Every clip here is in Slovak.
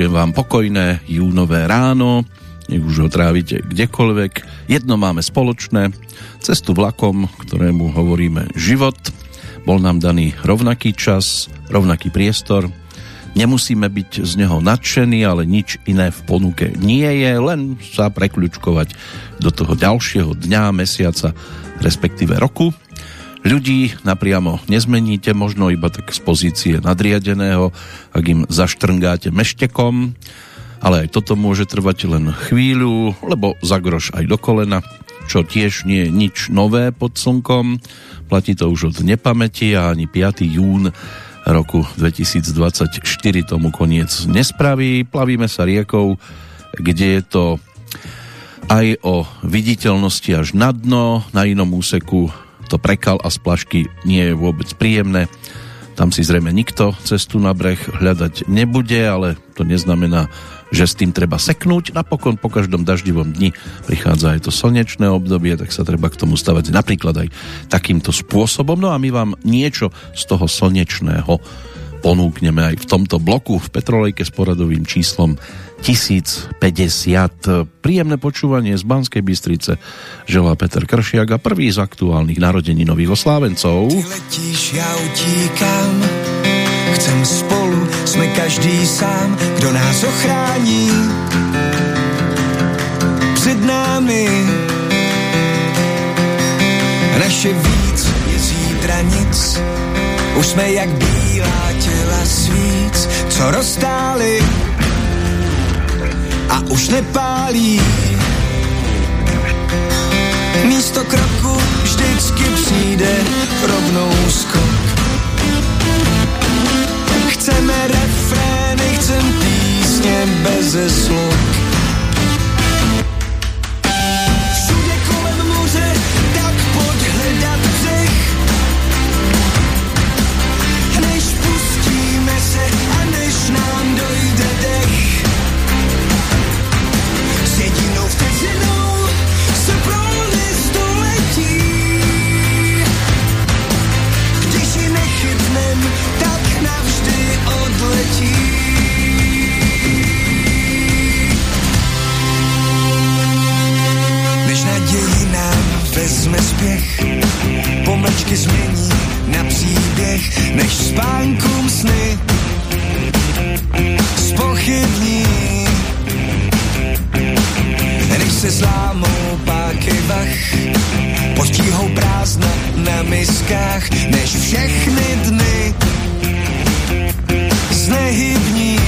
Vinšujem vám pokojné júnové ráno, nech už ho trávite kdekoľvek. Jedno máme spoločné, cestu vlakom, ktorému hovoríme život. Bol nám daný rovnaký čas, rovnaký priestor. Nemusíme byť z neho nadšení, ale nič iné v ponuke nie je, len sa prekľučkovať do toho ďalšieho dňa, mesiaca, respektíve roku. Ľudí napriamo nezmeníte, možno iba tak z pozície nadriadeného, ak im zaštrngáte meštekom, ale aj toto môže trvať len chvíľu, lebo za groš aj do kolena, čo tiež nie je nič nové pod slnkom. Platí to už od nepamäti a ani 5. jún roku 2024 tomu koniec nespraví. Plavíme sa riekou, kde je to aj o viditeľnosti až na dno, na inom úseku to prekal a splašky nie je vôbec príjemné. Tam si zrejme nikto cestu na breh hľadať nebude, ale to neznamená, že s tým treba seknúť. Napokon po každom daždivom dni prichádza aj to slnečné obdobie, tak sa treba k tomu stavať napríklad aj takýmto spôsobom. No a my vám niečo z toho slnečného ponúkneme aj v tomto bloku v Petrolejke s poradovým číslom 1050. Príjemné počúvanie z Banskej Bystrice želá Peter Kršiak a prvý z aktuálnych narodení nových oslávencov. Ty letíš, ja utíkam, chcem spolu, sme každý sám, kdo nás ochrání. Před námi naše víc je zítra nic, už jsme jak bílá těla svíc, co roztály a už nepálí. Místo kroku vždycky přijde rovnou skok. Chceme refrény, chcem písně bez slov. Než spánkům sny spochybní. Se zlámou páky vach, postíhou prázdna na miskách, než všechny dny znehybní.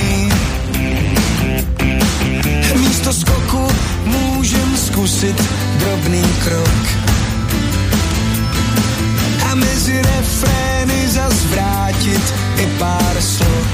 Místo skoku můžem zkusit drobný krok. A mezi refrény zas vrátit i pár slok.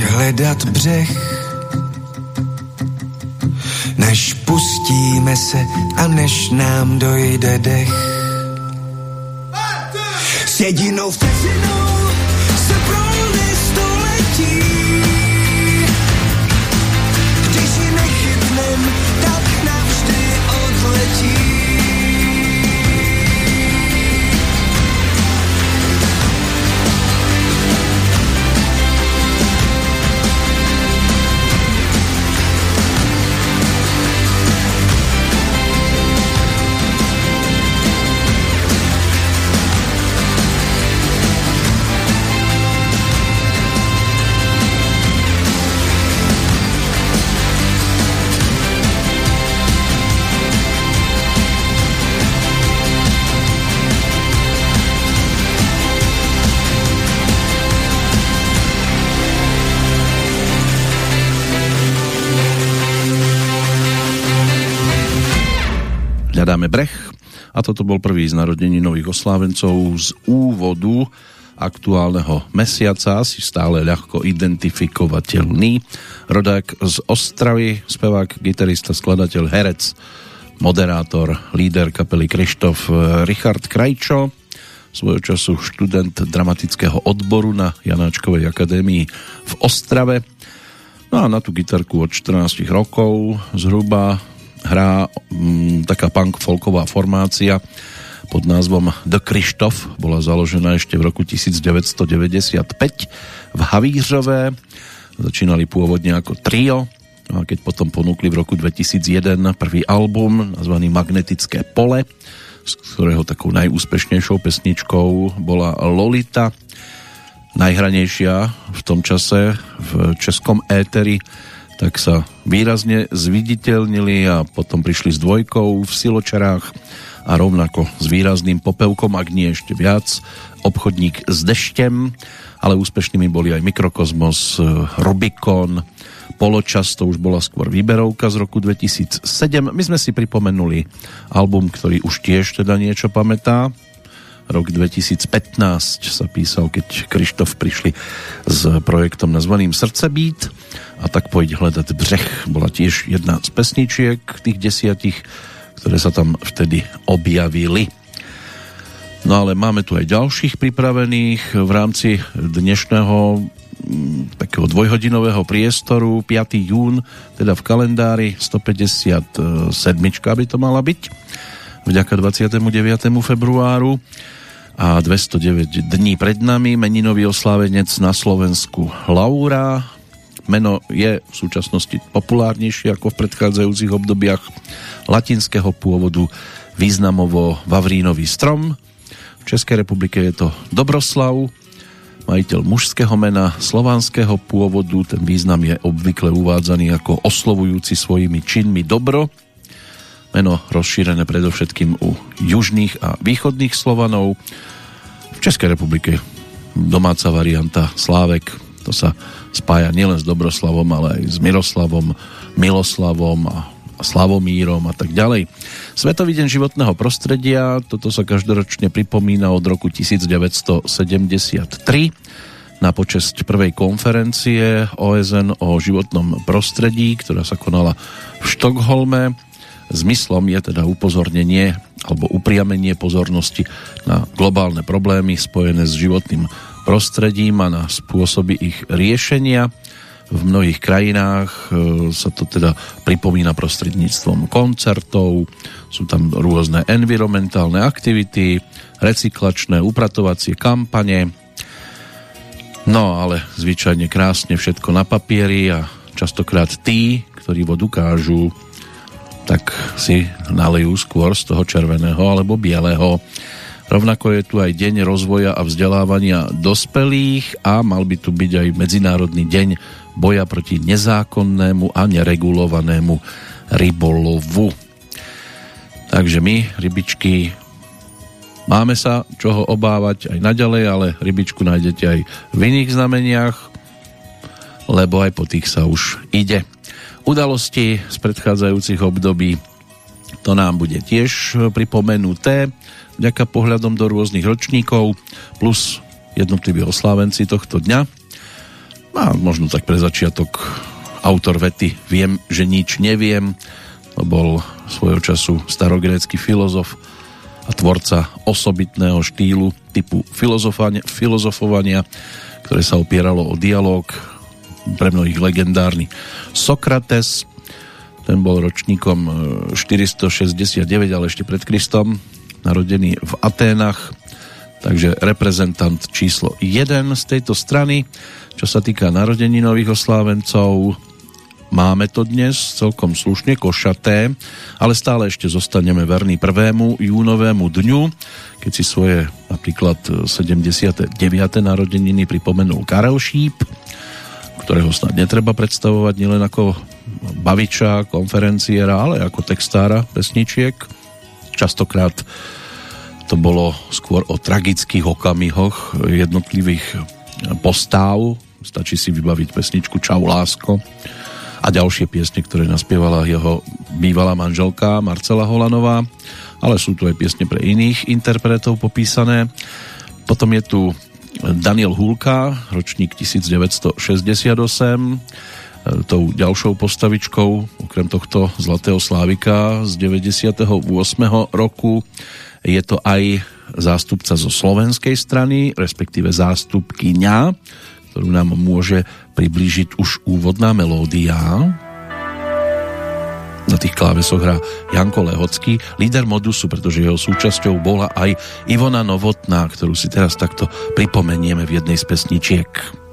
Hledat břeh. Než pustíme se a než nám dojde dech. S jedinou vteřinou a toto bol prvý z narodení nových oslávencov z úvodu aktuálneho mesiaca, si stále ľahko identifikovateľný. Rodák z Ostravy, spevák, gitarista, skladateľ, herec, moderátor, líder kapely Krištof Richard Krajčo, svojho času študent dramatického odboru na Janáčkovej akadémii v Ostrave. No a na tú gitarku od 14 rokov zhruba hrá mm, taká punk folková formácia pod názvom The Krištof. Bola založená ešte v roku 1995 v Havířové. Začínali pôvodne ako trio, no a keď potom ponúkli v roku 2001 prvý album nazvaný Magnetické pole, z ktorého takou najúspešnejšou pesničkou bola Lolita, najhranejšia v tom čase v českom éteri, tak sa výrazne zviditeľnili a potom prišli s dvojkou v Siločarách a rovnako s výrazným popevkom, ak nie ešte viac, obchodník s deštem, ale úspešnými boli aj Mikrokozmos, Rubikon, Poločas, to už bola skôr výberovka z roku 2007. My sme si pripomenuli album, ktorý už tiež teda niečo pamätá. Rok 2015 sa písal, keď Krištof prišli s projektom nazvaným Srdcebít a tak pojď hľadať břeh. Bola tiež jedna z pesničiek tých desiatich ktoré sa tam vtedy objavili. No ale máme tu aj ďalších pripravených v rámci dnešného mm, takého dvojhodinového priestoru 5. jún, teda v kalendári 157 by to mala byť vďaka 29. februáru a 209 dní pred nami meninový oslávenec na Slovensku Laura meno je v súčasnosti populárnejšie ako v predchádzajúcich obdobiach latinského pôvodu významovo Vavrínový strom. V Českej republike je to Dobroslav, majiteľ mužského mena slovanského pôvodu. Ten význam je obvykle uvádzaný ako oslovujúci svojimi činmi dobro. Meno rozšírené predovšetkým u južných a východných Slovanov. V Českej republike domáca varianta Slávek, to sa spája nielen s Dobroslavom, ale aj s Miroslavom, Miloslavom a Slavomírom a tak ďalej. Svetový deň životného prostredia, toto sa každoročne pripomína od roku 1973 na počesť prvej konferencie OSN o životnom prostredí, ktorá sa konala v Štokholme. Zmyslom je teda upozornenie alebo upriamenie pozornosti na globálne problémy spojené s životným prostredím a na spôsoby ich riešenia. V mnohých krajinách e, sa to teda pripomína prostredníctvom koncertov, sú tam rôzne environmentálne aktivity, recyklačné, upratovacie kampane, no ale zvyčajne krásne všetko na papieri a častokrát tí, ktorí vodu kážu, tak si nalejú skôr z toho červeného alebo bieleho. Rovnako je tu aj Deň rozvoja a vzdelávania dospelých a mal by tu byť aj Medzinárodný deň boja proti nezákonnému a neregulovanému rybolovu. Takže my, rybičky, máme sa čoho obávať aj naďalej, ale rybičku nájdete aj v iných znameniach, lebo aj po tých sa už ide. Udalosti z predchádzajúcich období to nám bude tiež pripomenuté vďaka pohľadom do rôznych ročníkov plus jednotliví oslávenci tohto dňa a možno tak pre začiatok autor vety Viem, že nič neviem. To bol svojho času starogrécky filozof a tvorca osobitného štýlu typu filozofovania, ktoré sa opieralo o dialog pre mnohých legendárny Sokrates. Ten bol ročníkom 469, e, ale ešte pred Kristom, narodený v Aténach, takže reprezentant číslo 1 z tejto strany. Čo sa týka narodení nových oslávencov, máme to dnes celkom slušne košaté, ale stále ešte zostaneme verní prvému júnovému dňu, keď si svoje napríklad 79. narodeniny pripomenul Karel Šíp, ktorého snad netreba predstavovať nielen ako baviča, konferenciera, ale ako textára pesničiek. Častokrát to bolo skôr o tragických okamihoch jednotlivých postáv Stačí si vybaviť pesničku Čau lásko. a ďalšie piesne, ktoré naspievala jeho bývalá manželka Marcela Holanová, ale sú tu aj piesne pre iných interpretov popísané. Potom je tu Daniel Hulka, ročník 1968, tou ďalšou postavičkou, okrem tohto Zlatého Slávika z 98. roku, je to aj zástupca zo slovenskej strany, respektíve zástupkyňa, ktorú nám môže priblížiť už úvodná melódia. Na tých klávesoch hrá Janko Lehocký, líder Modusu, pretože jeho súčasťou bola aj Ivona Novotná, ktorú si teraz takto pripomenieme v jednej z pesničiek.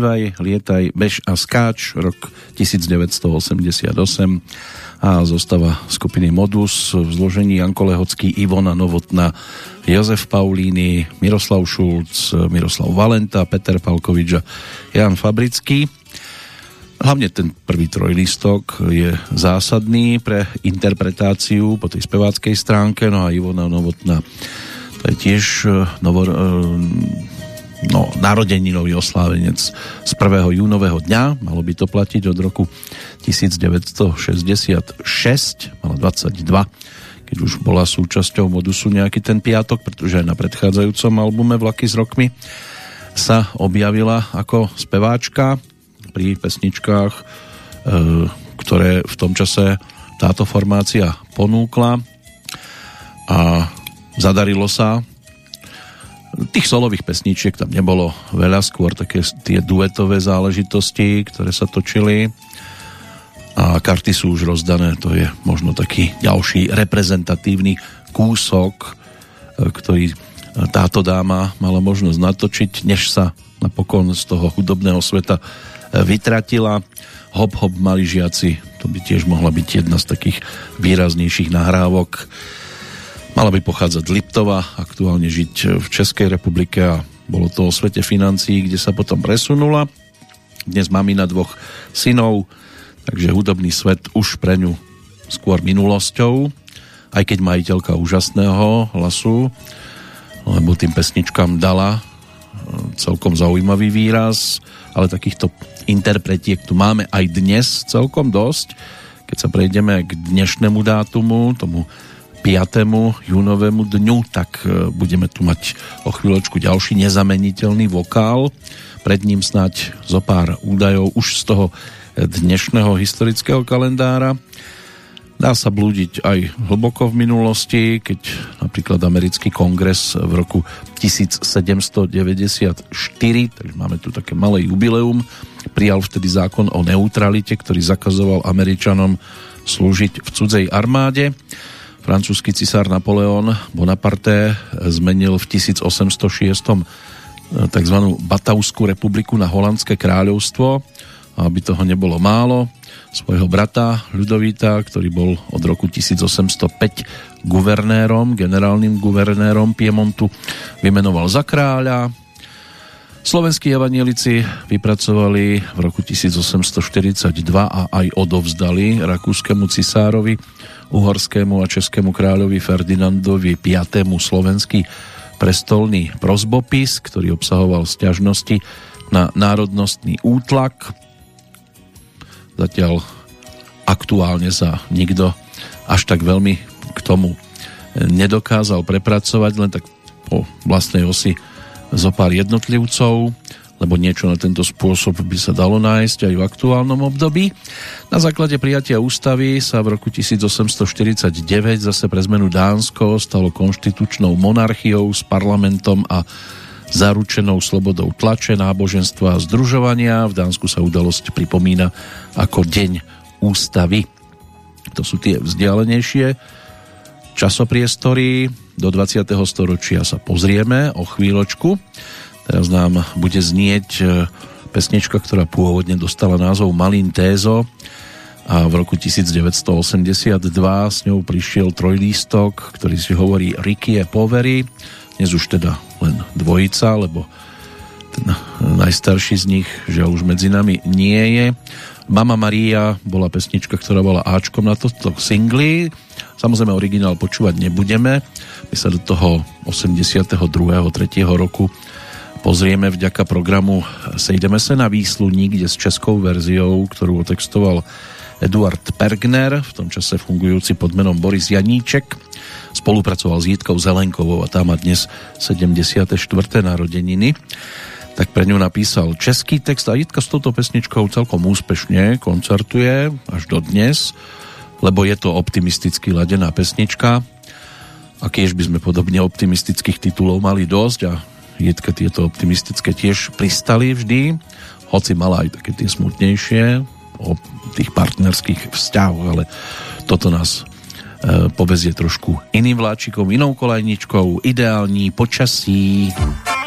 Spívaj, lietaj, bež a skáč, rok 1988 a zostava skupiny Modus v zložení Janko Lehocký, Ivona Novotná, Jozef Paulíny, Miroslav Šulc, Miroslav Valenta, Peter Palkovič a Jan Fabrický. Hlavne ten prvý trojlistok je zásadný pre interpretáciu po tej speváckej stránke, no a Ivona Novotná to je tiež eh, novo, eh, no, narodeninový oslávenec z 1. júnového dňa, malo by to platiť od roku 1966, mala 22, keď už bola súčasťou modusu nejaký ten piatok, pretože aj na predchádzajúcom albume Vlaky s rokmi sa objavila ako speváčka pri pesničkách, e, ktoré v tom čase táto formácia ponúkla a zadarilo sa. Tých solových pesničiek tam nebolo veľa, skôr také tie duetové záležitosti, ktoré sa točili a karty sú už rozdané, to je možno taký ďalší reprezentatívny kúsok, e, ktorý táto dáma mala možnosť natočiť, než sa napokon z toho hudobného sveta e, vytratila. Hop Hop mali žiaci, to by tiež mohla byť jedna z takých výraznejších nahrávok. Mala by pochádzať z Liptova, aktuálne žiť v Českej republike a bolo to o svete financií, kde sa potom presunula. Dnes mami na dvoch synov, takže hudobný svet už pre ňu skôr minulosťou, aj keď majiteľka úžasného hlasu, lebo tým pesničkám dala e, celkom zaujímavý výraz, ale takýchto interpretiek tu máme aj dnes celkom dosť. Keď sa prejdeme k dnešnému dátumu, tomu 5. júnovému dňu, tak e, budeme tu mať o chvíľočku ďalší nezameniteľný vokál. Pred ním snať zo pár údajov už z toho dnešného historického kalendára. Dá sa blúdiť aj hlboko v minulosti, keď napríklad americký kongres v roku 1794, takže máme tu také malé jubileum, prijal vtedy zákon o neutralite, ktorý zakazoval Američanom slúžiť v cudzej armáde. Francúzsky cisár Napoleon Bonaparte zmenil v 1806 tzv. Batavskú republiku na holandské kráľovstvo. Aby toho nebolo málo, svojho brata Ľudovíta, ktorý bol od roku 1805 guvernérom, generálnym guvernérom Piemontu, vymenoval za kráľa. Slovenskí evanielici vypracovali v roku 1842 a aj odovzdali rakúskému cisárovi, uhorskému a českému kráľovi Ferdinandovi V. slovenský prestolný prozbopis, ktorý obsahoval stiažnosti na národnostný útlak, Zatiaľ aktuálne sa nikto až tak veľmi k tomu nedokázal prepracovať, len tak po vlastnej osi zo pár jednotlivcov, lebo niečo na tento spôsob by sa dalo nájsť aj v aktuálnom období. Na základe prijatia ústavy sa v roku 1849 zase pre zmenu Dánsko stalo konštitučnou monarchiou s parlamentom a zaručenou slobodou tlače, náboženstva a združovania. V Dánsku sa udalosť pripomína ako Deň ústavy. To sú tie vzdialenejšie časopriestory. Do 20. storočia sa pozrieme o chvíľočku. Teraz nám bude znieť e, pesnička, ktorá pôvodne dostala názov Malin Tézo a v roku 1982 s ňou prišiel trojlístok, ktorý si hovorí Ricky e Povery dnes už teda len dvojica, lebo ten najstarší z nich, že už medzi nami nie je. Mama Maria bola pesnička, ktorá bola Ačkom na toto singli. Samozrejme originál počúvať nebudeme. My sa do toho 82. 3. roku pozrieme vďaka programu Sejdeme se na výslu nikde s českou verziou, ktorú otextoval Eduard Pergner, v tom čase fungujúci pod menom Boris Janíček spolupracoval s Jitkou Zelenkovou a tá má dnes 74. narodeniny tak pre ňu napísal český text a Jitka s touto pesničkou celkom úspešne koncertuje až do dnes, lebo je to optimisticky ladená pesnička a keď by sme podobne optimistických titulov mali dosť a Jitka tieto optimistické tiež pristali vždy, hoci mala aj také tie smutnejšie o tých partnerských vzťahoch, ale toto nás E, povezie trošku iným vláčikom, inou kolajničkou, ideální počasí. Špatné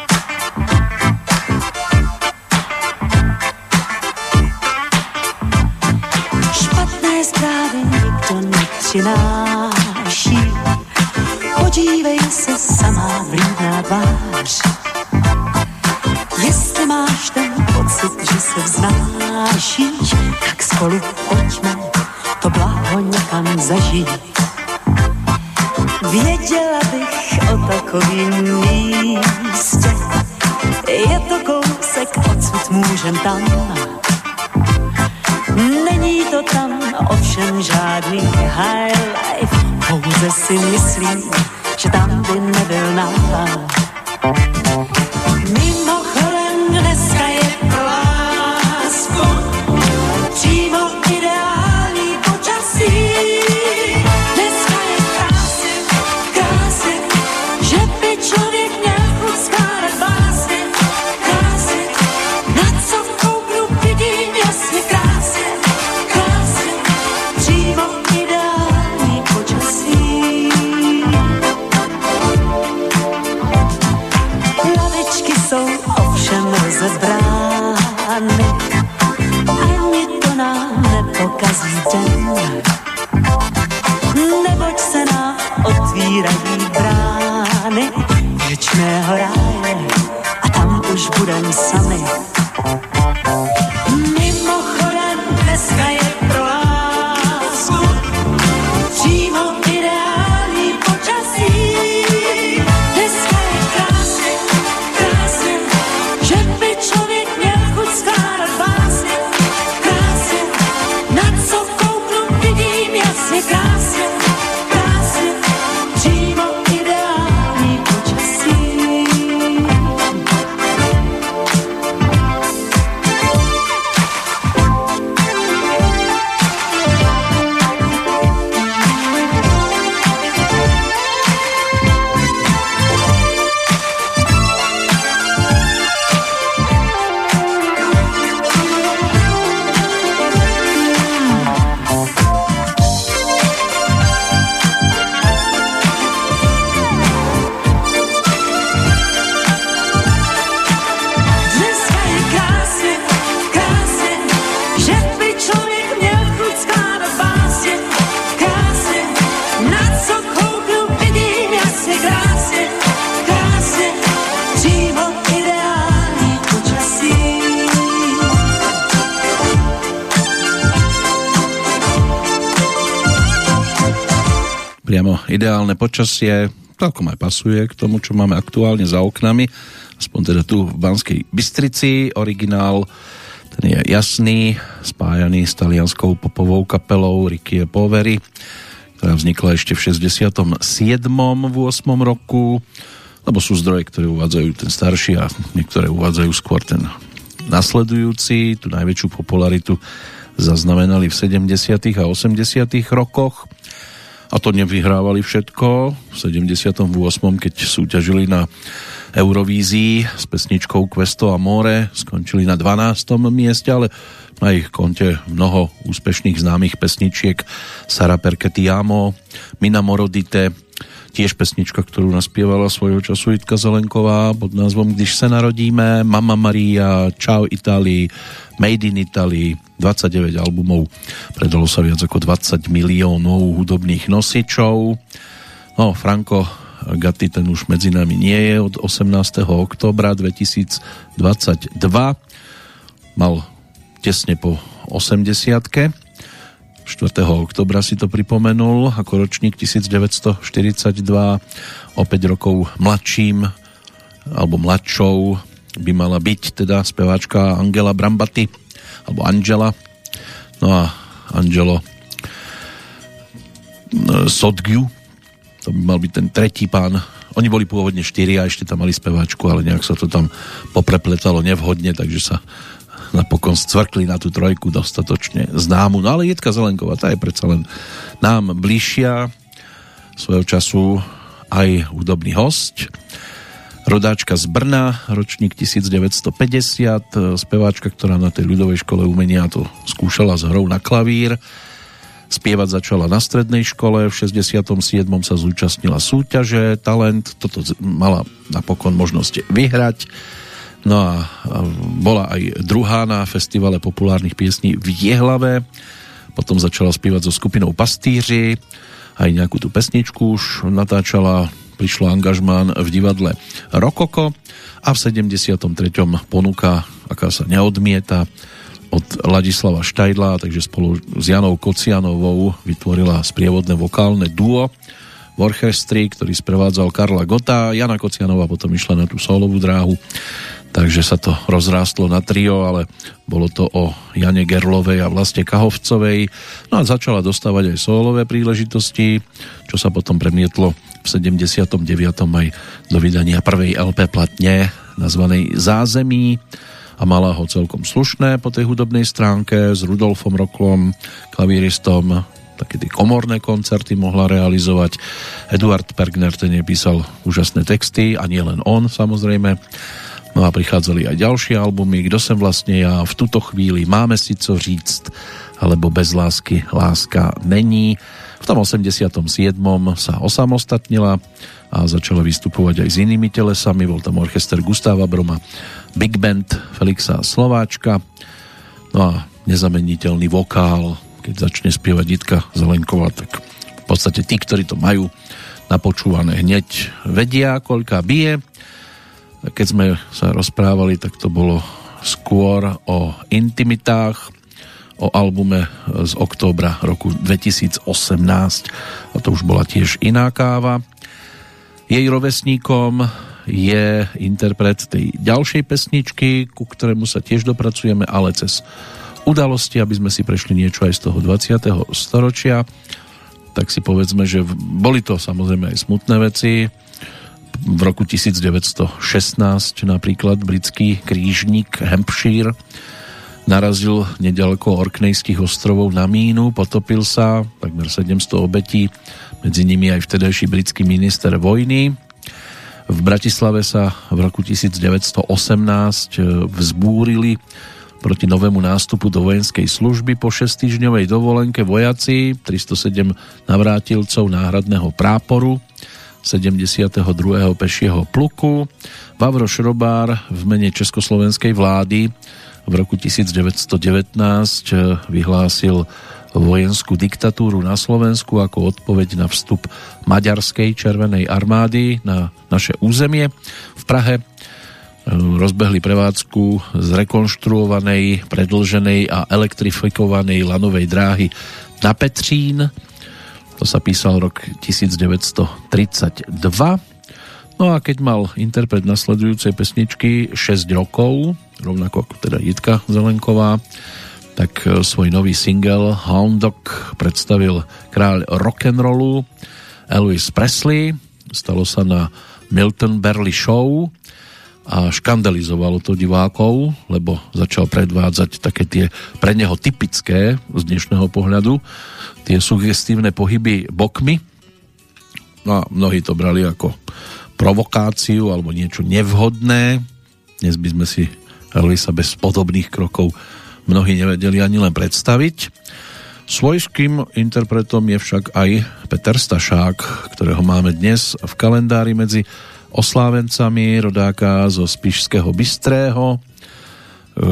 počasie celkom aj pasuje k tomu, čo máme aktuálne za oknami, aspoň teda tu v Banskej Bystrici. Originál ten je jasný, spájaný s talianskou popovou kapelou Rikie Poveri, ktorá vznikla ešte v 67. v 8. roku, lebo sú zdroje, ktoré uvádzajú ten starší a niektoré uvádzajú skôr ten nasledujúci. Tu najväčšiu popularitu zaznamenali v 70. a 80. rokoch to nevyhrávali všetko. V 78. keď súťažili na Eurovízii s pesničkou Questo a More, skončili na 12. mieste, ale na ich konte mnoho úspešných známych pesničiek Sara Perketiamo, Mina Morodite, tiež pesnička, ktorú naspievala svojho času Jitka Zelenková pod názvom Když se narodíme, Mama Maria, Ciao Italii, Made in Italy, 29 albumov, predalo sa viac ako 20 miliónov hudobných nosičov. No, Franko Gatti ten už medzi nami nie je od 18. oktobra 2022. Mal tesne po 80 4. oktobra si to pripomenul ako ročník 1942 o 5 rokov mladším alebo mladšou by mala byť teda speváčka Angela Brambaty alebo Angela no a Angelo e, Sodgiu to by mal byť ten tretí pán. Oni boli pôvodne a ešte tam mali speváčku ale nejak sa to tam poprepletalo nevhodne takže sa napokon scvrkli na tú trojku dostatočne známu. No ale Jedka Zelenková tá je predsa len nám bližšia. Svojho času aj hudobný host rodáčka z Brna, ročník 1950, speváčka, ktorá na tej ľudovej škole umenia to skúšala s hrou na klavír. Spievať začala na strednej škole, v 67. sa zúčastnila súťaže Talent, toto mala napokon možnosť vyhrať. No a bola aj druhá na festivale populárnych piesní v Jehlave. Potom začala spievať so skupinou Pastýři, aj nejakú tú pesničku už natáčala prišlo angažmán v divadle Rokoko a v 73. ponuka, aká sa neodmieta od Ladislava Štajdla, takže spolu s Janou Kocianovou vytvorila sprievodné vokálne duo v orchestri, ktorý sprevádzal Karla Gota. Jana Kocianová potom išla na tú solovú dráhu takže sa to rozrástlo na trio, ale bolo to o Jane Gerlovej a vlastne Kahovcovej. No a začala dostávať aj solové príležitosti, čo sa potom premietlo v 79. aj do vydania prvej LP platne nazvanej Zázemí a mala ho celkom slušné po tej hudobnej stránke s Rudolfom Roklom, klavíristom, také tie komorné koncerty mohla realizovať. Eduard Pergner ten písal úžasné texty a nie len on samozrejme No a prichádzali aj ďalšie albumy, Kdo sem vlastne ja, v tuto chvíli máme si co říct, alebo bez lásky láska není. V tom 87. sa osamostatnila a začala vystupovať aj s inými telesami. Bol tam orchester Gustáva Broma, Big Band Felixa Slováčka, no a nezameniteľný vokál, keď začne spievať Jitka Zelenková, tak v podstate tí, ktorí to majú napočúvané hneď vedia, koľka bije Keď sme sa rozprávali, tak to bolo skôr o intimitách, o albume z októbra roku 2018 a to už bola tiež iná káva. Jej rovesníkom je interpret tej ďalšej pesničky, ku ktorému sa tiež dopracujeme, ale cez udalosti, aby sme si prešli niečo aj z toho 20. storočia. Tak si povedzme, že boli to samozrejme aj smutné veci. V roku 1916 napríklad britský krížnik Hampshire narazil nedaleko Orknejských ostrovov na mínu, potopil sa, takmer 700 obetí, medzi nimi aj vtedajší britský minister vojny. V Bratislave sa v roku 1918 vzbúrili proti novému nástupu do vojenskej služby po 6-týždňovej dovolenke vojaci 307 navrátilcov náhradného práporu 72. pešieho pluku. Vavro Šrobár v mene Československej vlády v roku 1919 eh, vyhlásil vojenskú diktatúru na Slovensku ako odpoveď na vstup Maďarskej červenej armády na naše územie. V Prahe eh, rozbehli prevádzku zrekonštruovanej, predlženej a elektrifikovanej lanovej dráhy na Petřín. To sa písal rok 1932. No a keď mal interpret nasledujúcej pesničky 6 rokov, rovnako ako teda Jitka Zelenková, tak e, svoj nový single Hound Dog predstavil kráľ rock'n'rollu Elvis Presley. Stalo sa na Milton Berly Show a škandalizovalo to divákov, lebo začal predvádzať také tie pre neho typické z dnešného pohľadu tie sugestívne pohyby bokmi. No a mnohí to brali ako provokáciu alebo niečo nevhodné. Dnes by sme si Elvisa bez podobných krokov mnohí nevedeli ani len predstaviť. Svojským interpretom je však aj Peter Stašák, ktorého máme dnes v kalendári medzi oslávencami rodáka zo Spišského Bystrého, e,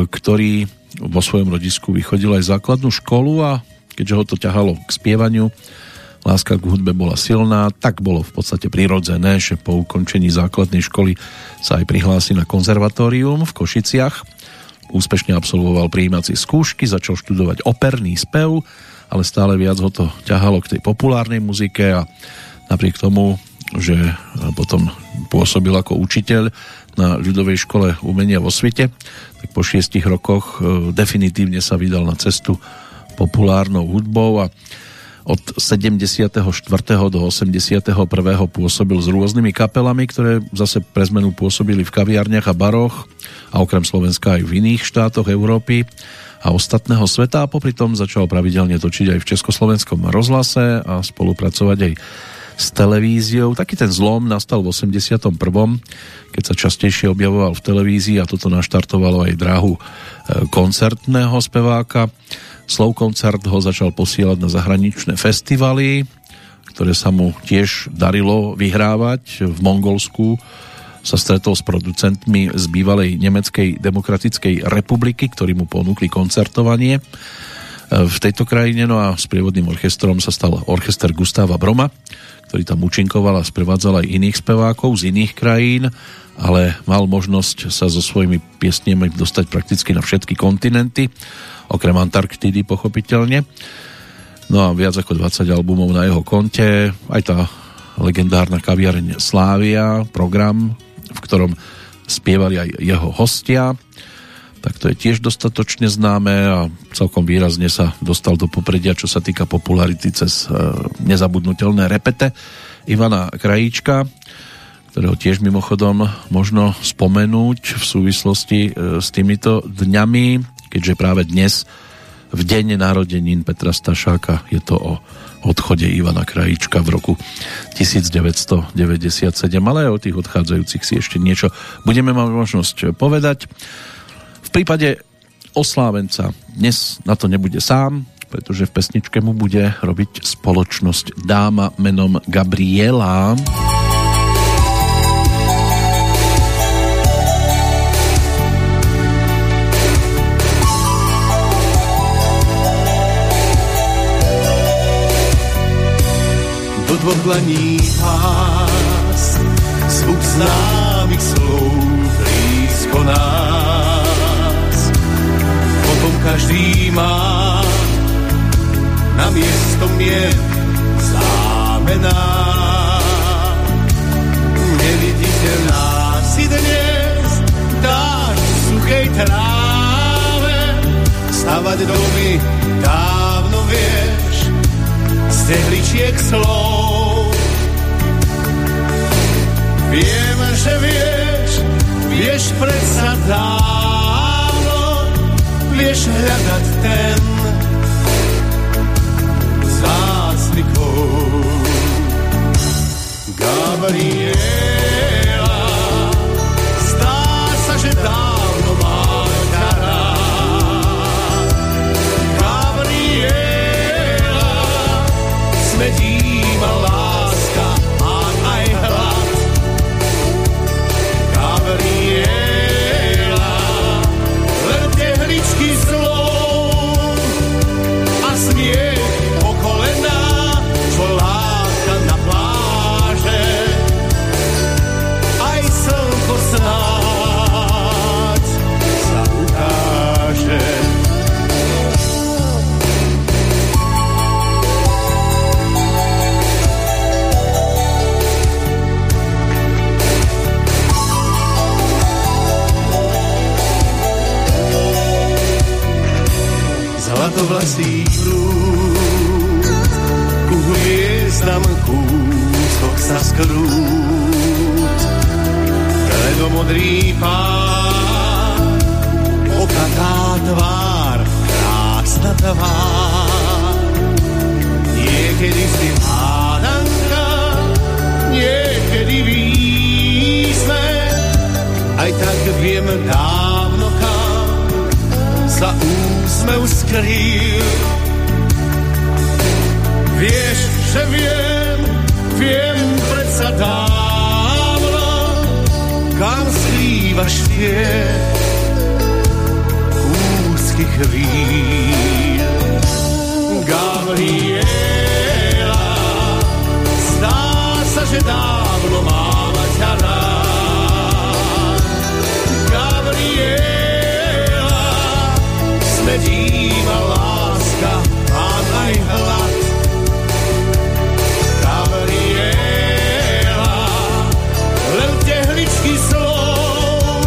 ktorý vo svojom rodisku vychodil aj základnú školu a keďže ho to ťahalo k spievaniu, láska k hudbe bola silná, tak bolo v podstate prirodzené, že po ukončení základnej školy sa aj prihlási na konzervatórium v Košiciach. Úspešne absolvoval prijímacie skúšky, začal študovať operný spev, ale stále viac ho to ťahalo k tej populárnej muzike a napriek tomu, že potom pôsobil ako učiteľ na ľudovej škole umenia vo svete, tak po šiestich rokoch e, definitívne sa vydal na cestu populárnou hudbou a od 74. do 81. pôsobil s rôznymi kapelami, ktoré zase pre zmenu pôsobili v kaviarniach a baroch a okrem Slovenska aj v iných štátoch Európy a ostatného sveta a popri tom začal pravidelne točiť aj v Československom rozhlase a spolupracovať aj s televíziou. Taký ten zlom nastal v 81. keď sa častejšie objavoval v televízii a toto naštartovalo aj dráhu e, koncertného speváka Slow koncert ho začal posielať na zahraničné festivaly, ktoré sa mu tiež darilo vyhrávať. V Mongolsku sa stretol s producentmi z bývalej Nemeckej demokratickej republiky, ktorí mu ponúkli koncertovanie v tejto krajine. No a s prievodným orchestrom sa stal orchester Gustáva Broma, ktorý tam účinkoval a sprevádzal aj iných spevákov z iných krajín, ale mal možnosť sa so svojimi piesniami dostať prakticky na všetky kontinenty okrem Antarktidy pochopiteľne. No a viac ako 20 albumov na jeho konte, aj tá legendárna kaviareň Slávia, program, v ktorom spievali aj jeho hostia, tak to je tiež dostatočne známe a celkom výrazne sa dostal do popredia, čo sa týka popularity cez e, nezabudnutelné repete Ivana Krajíčka, ktorého tiež mimochodom možno spomenúť v súvislosti e, s týmito dňami keďže práve dnes v deň narodenín Petra Stašáka je to o odchode Ivana Krajíčka v roku 1997, ale aj o tých odchádzajúcich si ešte niečo budeme mať možnosť povedať. Prípade oslávenca dnes na to nebude sám, pretože v pesničke mu bude robiť spoločnosť dáma menom Gabriela. Do dvoch dlaní hás, zvuk známych slov ako nás. Každý má na miesto mier zámená. Neviditeľná si dnes dáš suchej tráve, stavať domy dávno vieš, z tehličiek slov. Viem, že vieš, vieš predsa dávno, vieš hľadať ten zácnikov. Gabriela, Zlatovlasý prúd ku hviezdam kúsok sa skrút. Bledomodrý pán, okatá tvár, krásna tvár. Niekedy si hádanka, niekedy výsme, aj tak viem kam sa úsmev skrýl. Vieš, že viem, viem predsa dávno, kam skrývaš tie kúsky chvíľ. Gabriela, zdá sa, že dávno mám ťa rád. Gabriela, smedí ma láska a aj hlad. Gabriela, len tehličky slov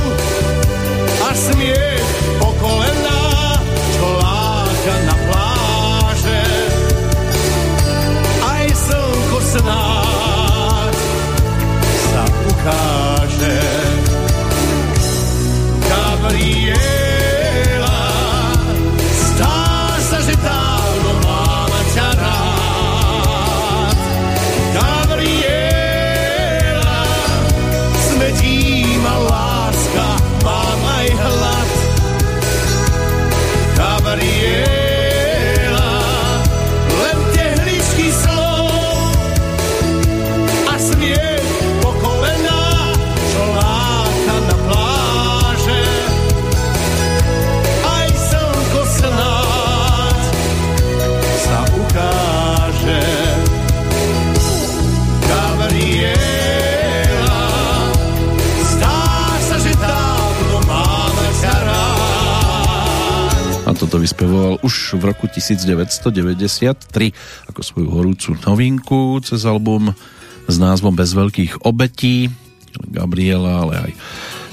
a smiech po kolená, čo láka na pláže. Aj slnko snáď sa ukáže. Gabriela, vyspevoval už v roku 1993 ako svoju horúcu novinku cez album s názvom Bez veľkých obetí. Gabriela, ale aj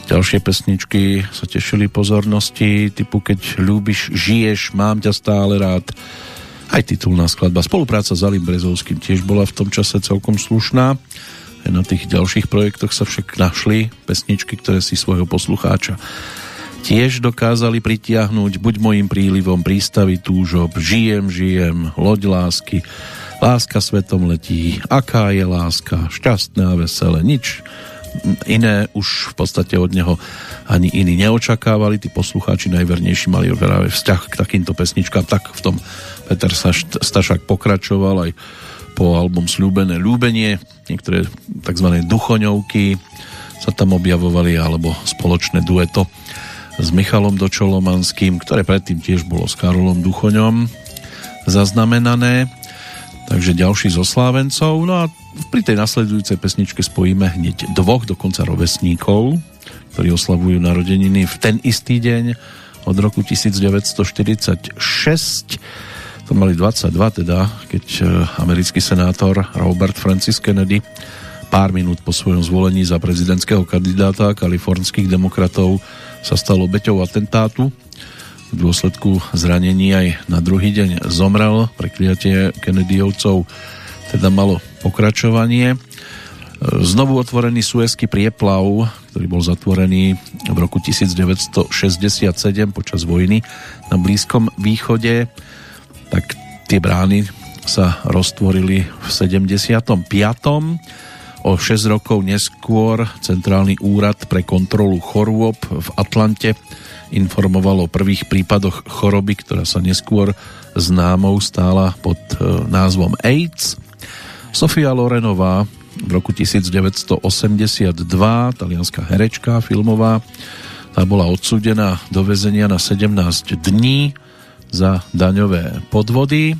ďalšie pesničky sa tešili pozornosti, typu Keď ľúbiš, žiješ, mám ťa stále rád. Aj titulná skladba. Spolupráca s Alim Brezovským tiež bola v tom čase celkom slušná. Aj na tých ďalších projektoch sa však našli pesničky, ktoré si svojho poslucháča tiež dokázali pritiahnuť buď mojim prílivom prístavy túžob, žijem, žijem, loď lásky, láska svetom letí, aká je láska, šťastné a veselé, nič iné už v podstate od neho ani iní neočakávali, tí poslucháči najvernejší mali práve vzťah k takýmto pesničkám, tak v tom Peter Stašák pokračoval aj po album Sľúbené ľúbenie, niektoré tzv. duchoňovky sa tam objavovali, alebo spoločné dueto s Michalom Dočolomanským, ktoré predtým tiež bolo s Karolom Duchoňom zaznamenané. Takže ďalší zo Slávencov. No a pri tej nasledujúcej pesničke spojíme hneď dvoch, dokonca rovesníkov, ktorí oslavujú narodeniny v ten istý deň od roku 1946. To mali 22 teda, keď e, americký senátor Robert Francis Kennedy pár minút po svojom zvolení za prezidentského kandidáta kalifornských demokratov sa stal obeťou atentátu. V dôsledku zranení aj na druhý deň zomrel. Prekliatie Kennedyovcov teda malo pokračovanie. Znovu otvorený suezký prieplav, ktorý bol zatvorený v roku 1967 počas vojny na Blízkom východe, tak tie brány sa roztvorili v 75. O 6 rokov neskôr Centrálny úrad pre kontrolu chorôb v Atlante informoval o prvých prípadoch choroby, ktorá sa neskôr známou stála pod e, názvom AIDS. Sofia Lorenová v roku 1982, talianská herečka filmová, tá bola odsúdená do väzenia na 17 dní za daňové podvody.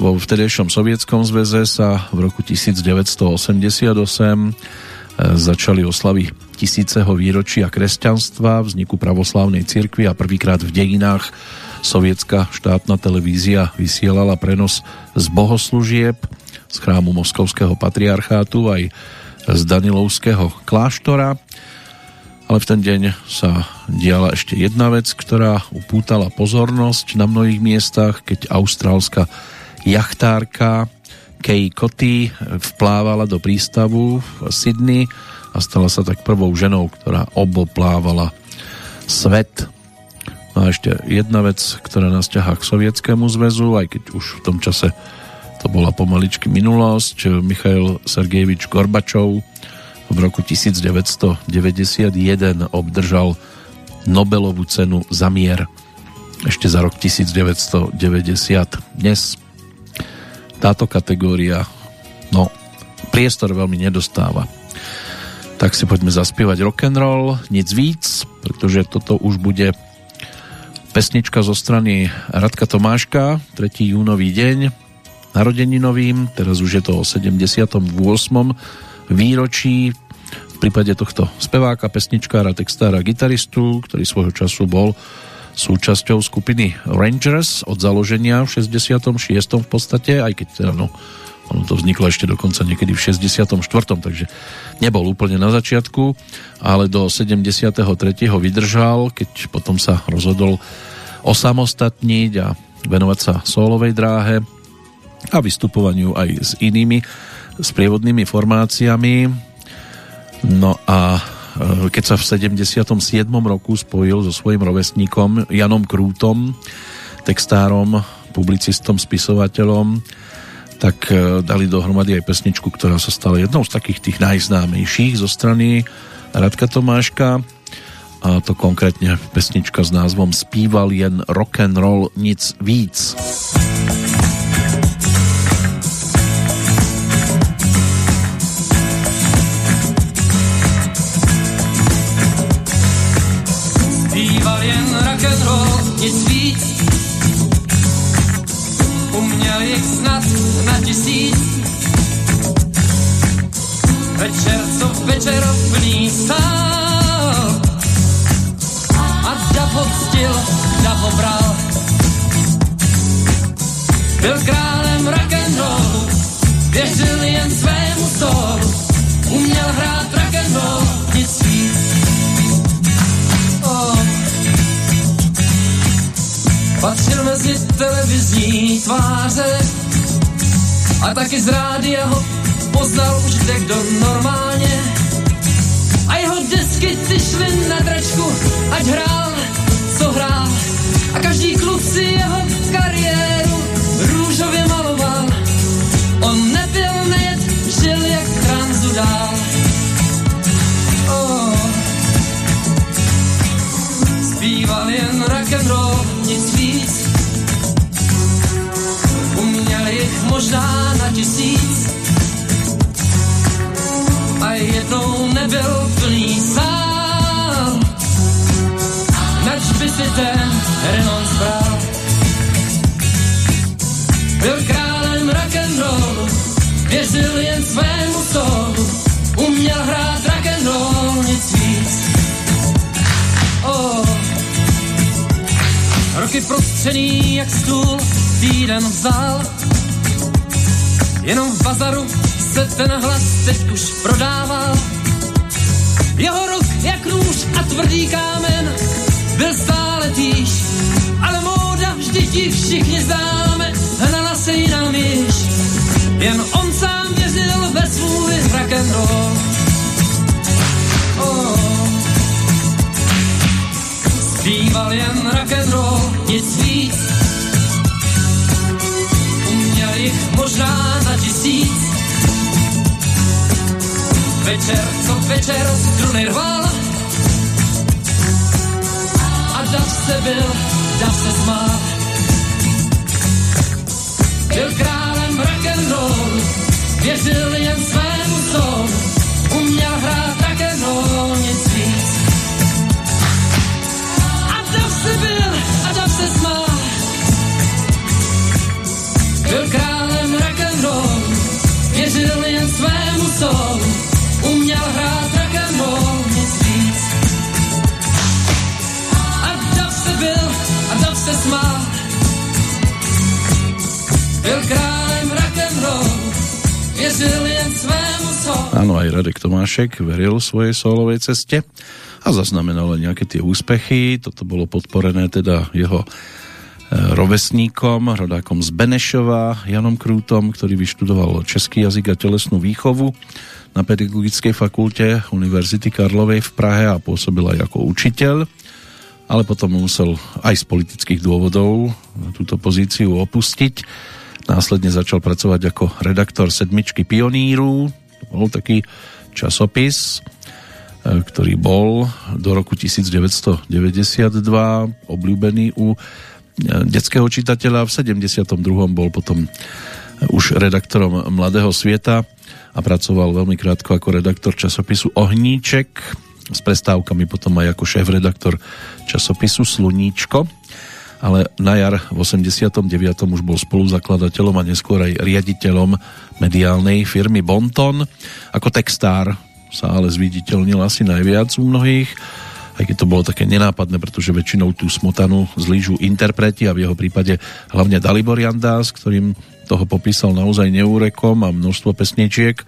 Vo vtedejšom sovietskom zväze sa v roku 1988 e, začali oslavy tisíceho výročia kresťanstva, vzniku pravoslávnej cirkvi a prvýkrát v dejinách sovietská štátna televízia vysielala prenos z bohoslužieb z chrámu Moskovského patriarchátu aj z Danilovského kláštora. Ale v ten deň sa diala ešte jedna vec, ktorá upútala pozornosť na mnohých miestach, keď austrálska jachtárka Kay Cotty vplávala do prístavu v Sydney a stala sa tak prvou ženou, ktorá oboplávala svet. No a ešte jedna vec, ktorá nás ťahá k Sovietskému zväzu, aj keď už v tom čase to bola pomaličky minulosť. Michail Sergejevič Gorbačov v roku 1991 obdržal Nobelovú cenu za mier ešte za rok 1990. Dnes táto kategória no, priestor veľmi nedostáva. Tak si poďme zaspievať rock and roll, nic víc, pretože toto už bude pesnička zo strany Radka Tomáška, 3. júnový deň, narodeninovým, teraz už je to o 78. výročí v prípade tohto speváka, pesničkára, textára, gitaristu, ktorý svojho času bol súčasťou skupiny Rangers od založenia v 66. v podstate, aj keď teda no, ono to vzniklo ešte dokonca niekedy v 64. takže nebol úplne na začiatku, ale do 73. vydržal, keď potom sa rozhodol osamostatniť a venovať sa solovej dráhe a vystupovaniu aj s inými sprievodnými formáciami. No a keď sa v 77. roku spojil so svojím rovesníkom Janom Krútom, textárom, publicistom, spisovateľom, tak eh, dali dohromady aj pesničku, ktorá sa stala jednou z takých tých najznámejších zo strany Radka Tomáška a to konkrétne pesnička s názvom Spíval jen rock and roll, nic víc. Nic víc. Uměl jich snad na tisíc. Večer co večer plísal a dav hodstil, dav obral. Byl králem rock'n'rollu, věřil jen svému stolu, uměl hrát rock'n'roll, nic víc. Patřil mezi televizní tváře a taky z rádia ho poznal už kde kdo normálně. A jeho desky ty šly na dračku, ať hrál, co hrál. A každý klub si jeho kariéru růžově maloval. On nebyl nejed, žil jak transu dál. Oh. Zpíval jen rock and roll, nic možná na tisíc. A jednou nebyl plný sám, nač by si ten Renon zbral. Byl králem rock'n'rollu, věřil jen svému solu, uměl hrát rock'n'roll, nic víc. Oh. Roky prostřený jak stůl, týden vzal Jenom v bazaru se ten hlas teď už prodával. Jeho ruk jak nůž a tvrdý kámen byl stále týž, ale móda vždy ti všichni známe, hnala se jinam již. Jen on sám věřil ve svůj rock'n'roll. Oh. Zpíval jen rock'n'roll, nic víc. Možná na tisíc. Večer co večer struny rval. A dav se byl, dav se smál. Byl králem rock'n'roll, věřil jen svému soul. Uměl hrát rock'n'roll, nic víc. A dav se byl, a dav se smál. Byl králem rock'n'roll, věřil jen svému soul. Uměl hrát rock'n'roll, nic víc. A dav se byl, a dav se smál. Byl králem rock'n'roll, věřil jen svému soul. Áno, aj Radek Tomášek veril svojej solovej ceste a zaznamenal nejaké tie úspechy. Toto bolo podporené teda jeho rovesníkom, rodákom z Benešova, Janom Krútom, ktorý vyštudoval český jazyk a telesnú výchovu na Pedagogickej fakulte Univerzity Karlovej v Prahe a pôsobil aj ako učiteľ, ale potom musel aj z politických dôvodov túto pozíciu opustiť. Následne začal pracovať ako redaktor sedmičky Pioníru, to bol taký časopis, e, ktorý bol do roku 1992 obľúbený u detského čitateľa. V 72. bol potom už redaktorom Mladého sveta a pracoval veľmi krátko ako redaktor časopisu Ohníček s prestávkami potom aj ako šéf-redaktor časopisu Sluníčko ale na jar v 89. už bol spoluzakladateľom a neskôr aj riaditeľom mediálnej firmy Bonton. Ako textár sa ale zviditeľnil asi najviac u mnohých, aj keď to bolo také nenápadné, pretože väčšinou tú smotanu zlížu interpreti a v jeho prípade hlavne Dalibor Jandás, ktorým toho popísal naozaj neúrekom a množstvo pesničiek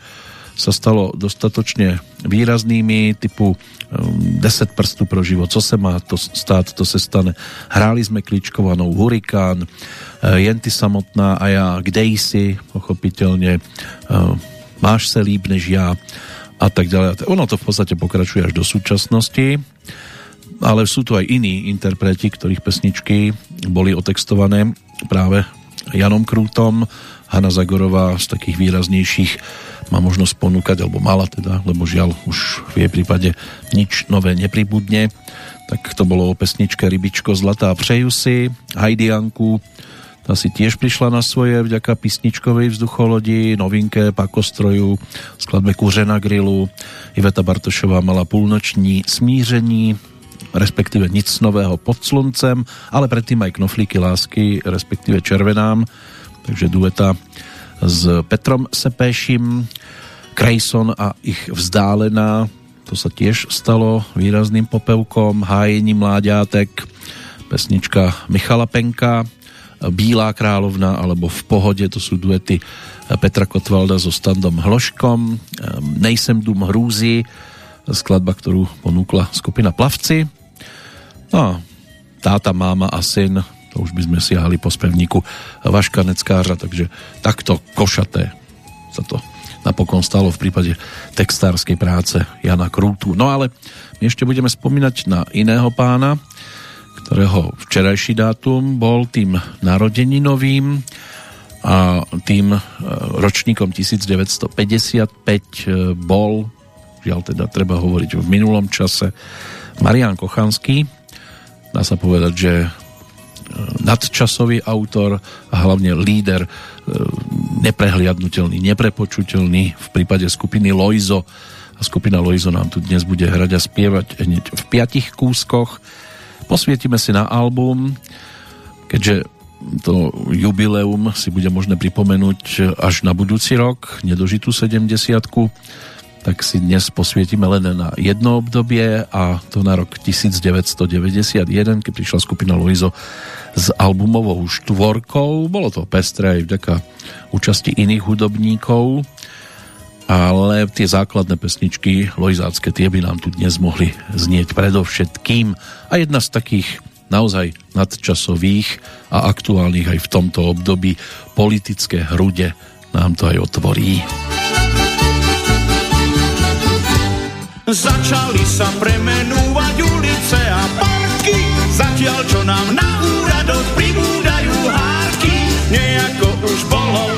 sa stalo dostatočne výraznými typu 10 prstů pro život, co se má to stát, to se stane. Hráli jsme klíčkovanou Hurikán, jen ty samotná a já, kde jsi, pochopitelně, máš se líp než já a tak dále. Ono to v podstate pokračuje až do súčasnosti, ale sú tu aj iní interpreti, ktorých pesničky boli otextované práve Janom Krútom, Hanna Zagorová z takých výraznejších má možnosť ponúkať, alebo mala teda, lebo žiaľ už v jej prípade nič nové nepribudne. Tak to bolo o pesničke Rybičko zlatá přeju si, Hajdianku, tá si tiež prišla na svoje vďaka písničkovej vzducholodi, novinke Pakostroju, skladbe Kuře na grilu. Iveta Bartošová mala půlnoční smíření, respektíve nic nového pod sluncem, ale predtým aj knoflíky lásky, respektíve červenám. Takže dueta s Petrom Sepéšim, Krejson a ich vzdálená, to sa tiež stalo výrazným popevkom, hájení mláďátek, pesnička Michala Penka, Bílá královna alebo V pohode, to sú duety Petra Kotvalda so Standom Hloškom, Nejsem dům hrúzy, skladba, ktorú ponúkla skupina Plavci. No táta, máma a syn, to už by sme siahali po spevníku Vaška Neckářa, takže takto košaté sa to napokon stalo v prípade textárskej práce Jana Krútu. No ale my ešte budeme spomínať na iného pána, ktorého včerajší dátum bol tým narodeninovým a tým e, ročníkom 1955 e, bol, žiaľ teda treba hovoriť v minulom čase, Marian Kochanský. Dá sa povedať, že e, nadčasový autor a hlavne líder neprehliadnutelný, neprepočutelný v prípade skupiny Loizo a skupina Loizo nám tu dnes bude hrať a spievať hneď v piatich kúskoch. Posvietime si na album, keďže to jubileum si bude možné pripomenúť až na budúci rok, nedožitú 70 tak si dnes posvietime len na jedno obdobie a to na rok 1991, keď prišla skupina Loizo s albumovou štvorkou. Bolo to pestré aj vďaka účasti iných hudobníkov, ale tie základné pesničky Loizácké tie by nám tu dnes mohli znieť predovšetkým. A jedna z takých naozaj nadčasových a aktuálnych aj v tomto období politické hrude nám to aj otvorí. Začali sa premenúvať ulice a parky, zatiaľ čo nám na úradoch pribúdajú hárky. Nejako už bolo,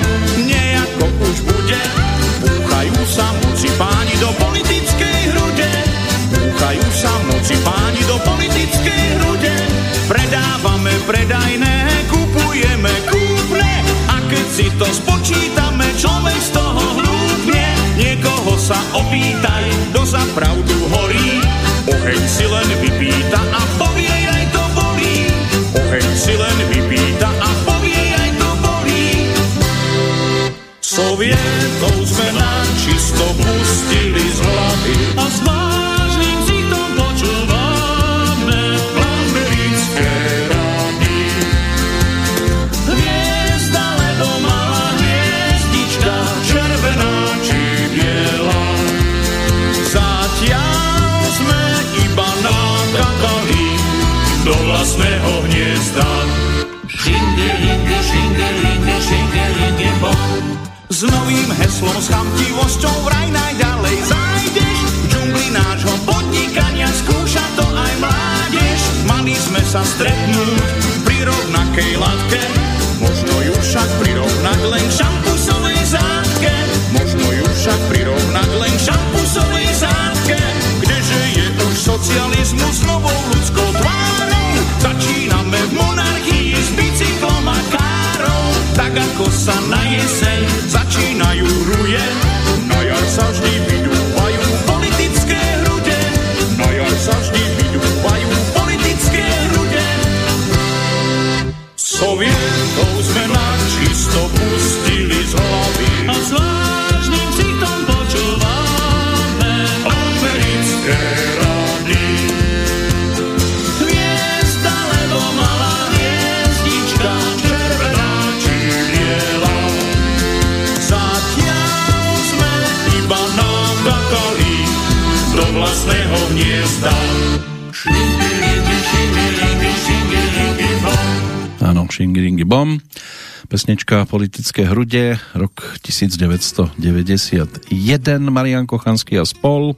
moci páni do politickej hrude. Predávame predajné, kupujeme kúpne a keď si to spočítame, človek z toho hlúpne. Niekoho sa opýtaj, kto za pravdu horí. Oheň si len vypýta a povie aj to bolí. Oheň si len vypýta a povie aj to bolí. Sovietov vlastného hniezda. Šingelinge, šingelinge, šingelinge, bom. S novým heslom, s chamtivosťou vraj najďalej zájdeš. V džungli nášho podnikania skúša to aj mládež. Mali sme sa stretnúť ako Pesnička Politické hrude, rok 1991. Marian Kochanský a spol.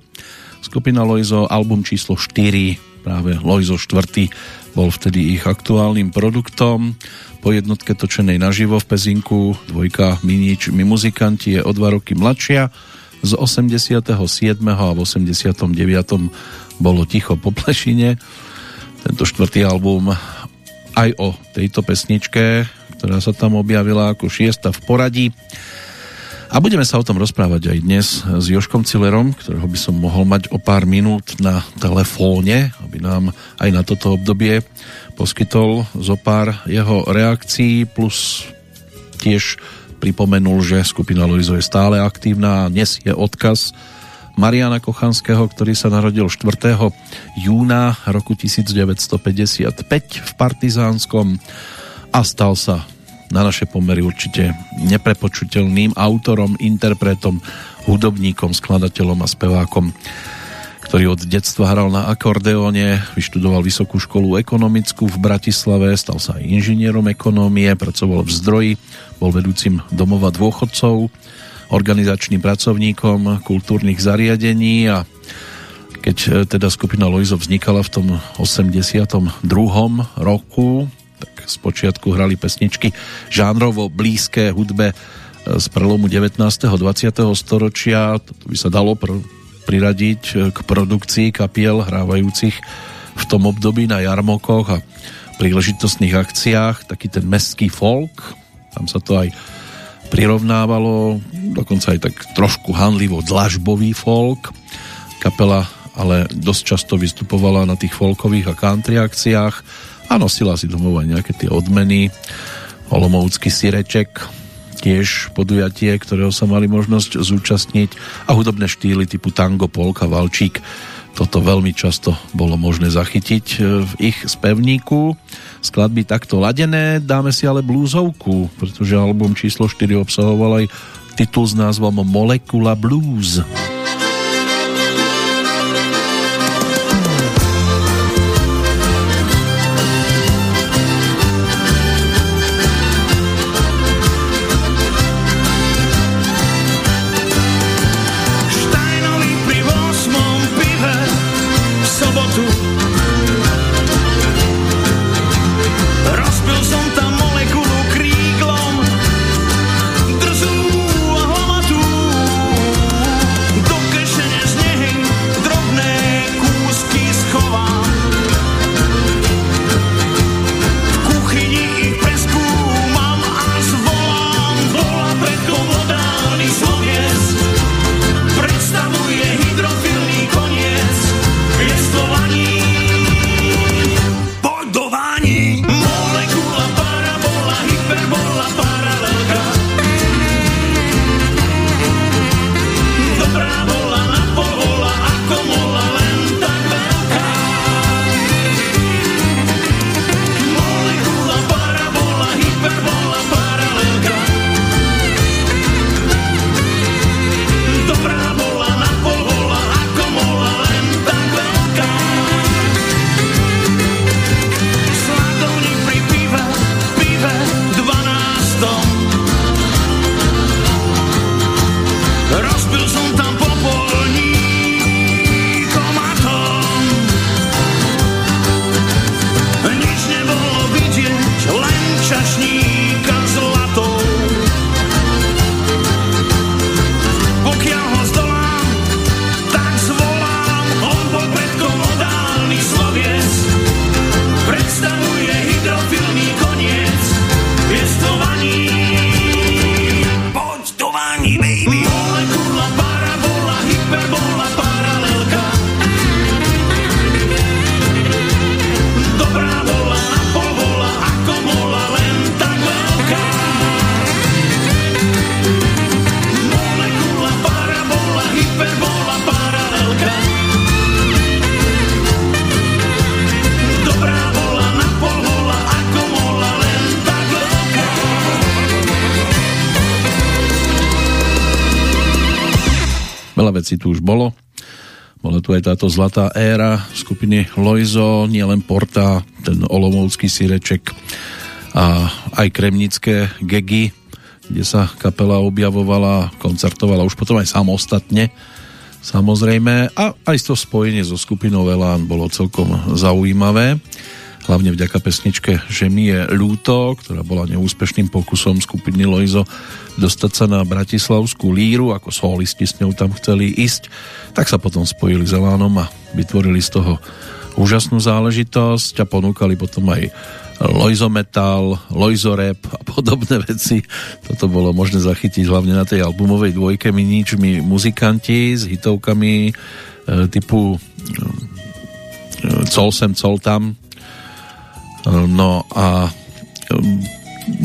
Skupina Loizo, album číslo 4, práve Loizo 4. bol vtedy ich aktuálnym produktom. Po jednotke točenej naživo v Pezinku, dvojka Minič, my muzikanti je o dva roky mladšia. Z 87. a v 89. bolo ticho po plešine. Tento štvrtý album aj o tejto pesničke, ktorá sa tam objavila ako šiesta v poradí. A budeme sa o tom rozprávať aj dnes s Joškom Cilerom, ktorého by som mohol mať o pár minút na telefóne, aby nám aj na toto obdobie poskytol zo pár jeho reakcií, plus tiež pripomenul, že skupina Loizo je stále aktívna a dnes je odkaz Mariana Kochanského, ktorý sa narodil 4. júna roku 1955 v Partizánskom a stal sa na naše pomery určite neprepočutelným autorom, interpretom, hudobníkom, skladateľom a spevákom, ktorý od detstva hral na akordeóne, vyštudoval vysokú školu ekonomickú v Bratislave, stal sa aj inžinierom ekonómie, pracoval v zdroji, bol vedúcim domova dôchodcov, organizačným pracovníkom kultúrnych zariadení a keď e, teda skupina Loizo vznikala v tom 82. roku, tak spočiatku hrali pesničky žánrovo blízke hudbe e, z prelomu 19. 20. storočia. Toto by sa dalo pr- priradiť e, k produkcii kapiel hrávajúcich v tom období na jarmokoch a príležitostných akciách, taký ten mestský folk, tam sa to aj prirovnávalo, dokonca aj tak trošku hanlivo dlažbový folk. Kapela ale dosť často vystupovala na tých folkových a country akciách a nosila si domov aj nejaké tie odmeny. Olomoucký sireček, tiež podujatie, ktorého sa mali možnosť zúčastniť a hudobné štýly typu tango, polka, valčík toto veľmi často bolo možné zachytiť e, v ich spevníku. Skladby takto ladené, dáme si ale blúzovku, pretože album číslo 4 obsahoval aj titul s názvom Molecula Blues. Blues životu. Rozbil som tam vecí tu už bolo. Bola tu aj táto zlatá éra skupiny Loizo, nielen Porta, ten olomovský síreček a aj kremnické gegy, kde sa kapela objavovala, koncertovala už potom aj samostatne samozrejme a aj to spojenie so skupinou Elán bolo celkom zaujímavé hlavne vďaka pesničke Že mi je ľúto, ktorá bola neúspešným pokusom skupiny Loizo dostať sa na Bratislavskú líru, ako solisti s ňou tam chceli ísť, tak sa potom spojili s Elánom a vytvorili z toho úžasnú záležitosť a ponúkali potom aj Loizo Metal, Loizo Rap a podobné veci. Toto bolo možné zachytiť hlavne na tej albumovej dvojke My nič, my muzikanti s hitovkami e, typu e, Col sem, col tam, No a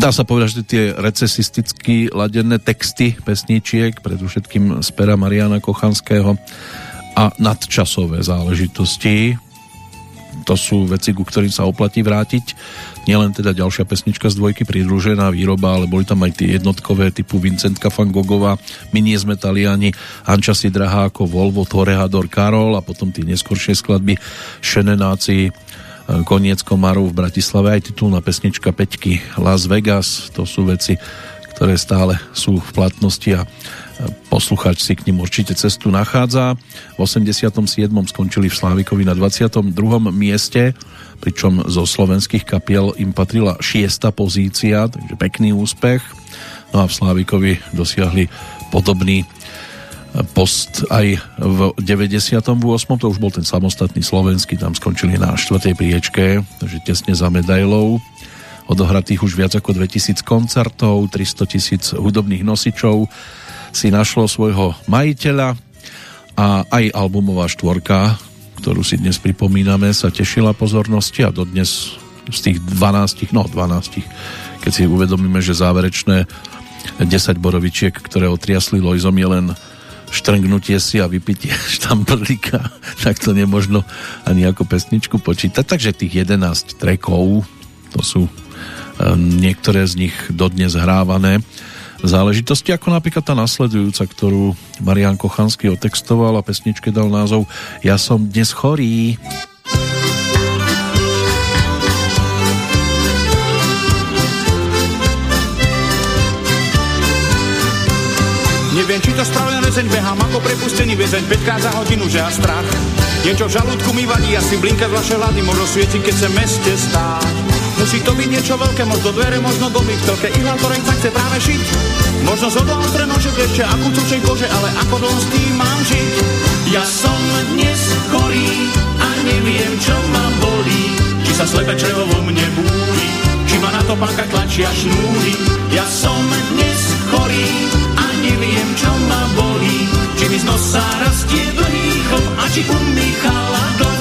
dá sa povedať, že tie recesisticky ladené texty pesničiek, predovšetkým z pera Mariana Kochanského a nadčasové záležitosti, to sú veci, ku ktorým sa oplatí vrátiť. Nielen teda ďalšia pesnička z dvojky pridružená výroba, ale boli tam aj tie jednotkové typu Vincentka Fangogová, My nie sme Taliani, Anča si drahá ako Volvo, Torehador Karol a potom tie neskoršie skladby Šenenáci, Koniec komarov v Bratislave, aj titulná pesnička Peťky Las Vegas, to sú veci, ktoré stále sú v platnosti a poslucháč si k ním určite cestu nachádza. V 87. skončili v Slávikovi na 22. mieste, pričom zo slovenských kapiel im patrila šiesta pozícia, takže pekný úspech. No a v Slávikovi dosiahli podobný post aj v 98. To už bol ten samostatný slovenský, tam skončili na 4. priečke, takže tesne za medailou. Odohratých už viac ako 2000 koncertov, 300 tisíc hudobných nosičov si našlo svojho majiteľa a aj albumová štvorka, ktorú si dnes pripomíname, sa tešila pozornosti a dodnes z tých 12, no 12, keď si uvedomíme, že záverečné 10 borovičiek, ktoré otriasli Lojzom je len štrngnutie si a vypitie štamprlíka, tak to nemožno ani ako pesničku počítať. Takže tých 11 trekov, to sú e, niektoré z nich dodnes hrávané záležitosti, ako napríklad tá nasledujúca, ktorú Marian Kochanský otextoval a pesničke dal názov Ja som dnes chorý. Neviem, či to správne väzeň, behám ako prepustený väzeň 5 krát za hodinu, že a strach. Niečo v žalúdku mi vadí, asi blinka z vaše hľady, možno svieti, keď sa meste stáť. Musí to byť niečo veľké, možno dvere, možno domy, v telke ihla, ktoré sa chce práve šiť. Možno z odlám pre nože ešte akú cučej kože, ale ako dlho s tým mám žiť. Ja som dnes chorý a neviem, čo ma bolí, či sa slepe črevo vo mne búri, či ma na to panka tlačia šnúry. Ja som dnes chorý a neviem, čo ma bolí, či mi z nosa rastie dlhý chlop a či umýchala dlh.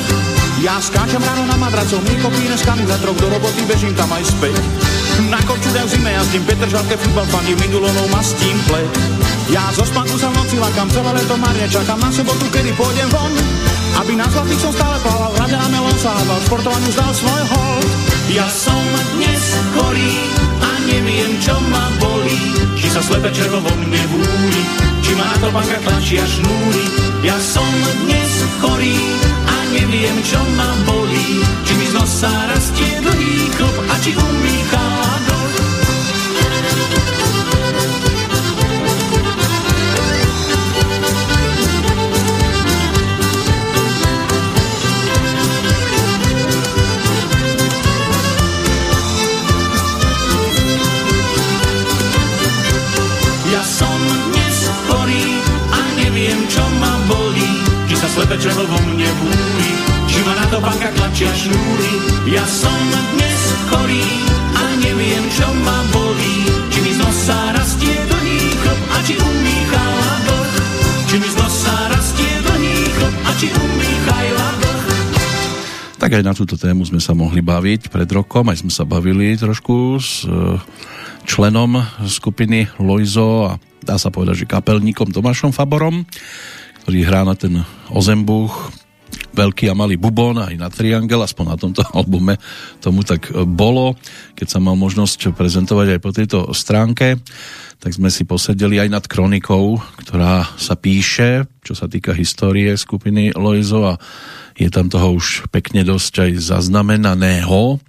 Ja skáčem ráno na madracov, mýko píneskami za troch do roboty, bežím tam aj späť. Na korčuľa v zime jazdím, Petržalke futbal fandím, minulónou mastím pleť. Ja zo spánku sa v noci lakám, celé leto marne čakám na sobotu, kedy pôjdem von. Aby na zlatých som stále plával, rade na melón sával, sportovaniu zdal svoj hold. Ja som dnes chorý a neviem, čo ma bolí, či sa slepe červo vo mne búri, či ma to banka tlačia šnúry. Ja som dnes chorý a neviem, čo ma bolí, či mi z nosa rastie dlhý chlop a či umýchá črevo vo mne búri, či ma na to banka tlačia šnúry. Ja som dnes chorý a neviem, čo ma bolí, či mi z nosa rastie dlhý chlop a či umýchala dlh. Či mi z nosa rastie dlhý chlop a či umýchala. Tak aj na túto tému sme sa mohli baviť pred rokom, aj sme sa bavili trošku s e, členom skupiny Lojzo a dá sa povedať, že kapelníkom Tomášom Faborom, ktorý hrá na ten ozembuch, veľký a malý bubon aj na triangel, aspoň na tomto albume tomu tak bolo. Keď sa mal možnosť prezentovať aj po tejto stránke, tak sme si posedeli aj nad kronikou, ktorá sa píše, čo sa týka histórie skupiny Loizo a je tam toho už pekne dosť aj zaznamenaného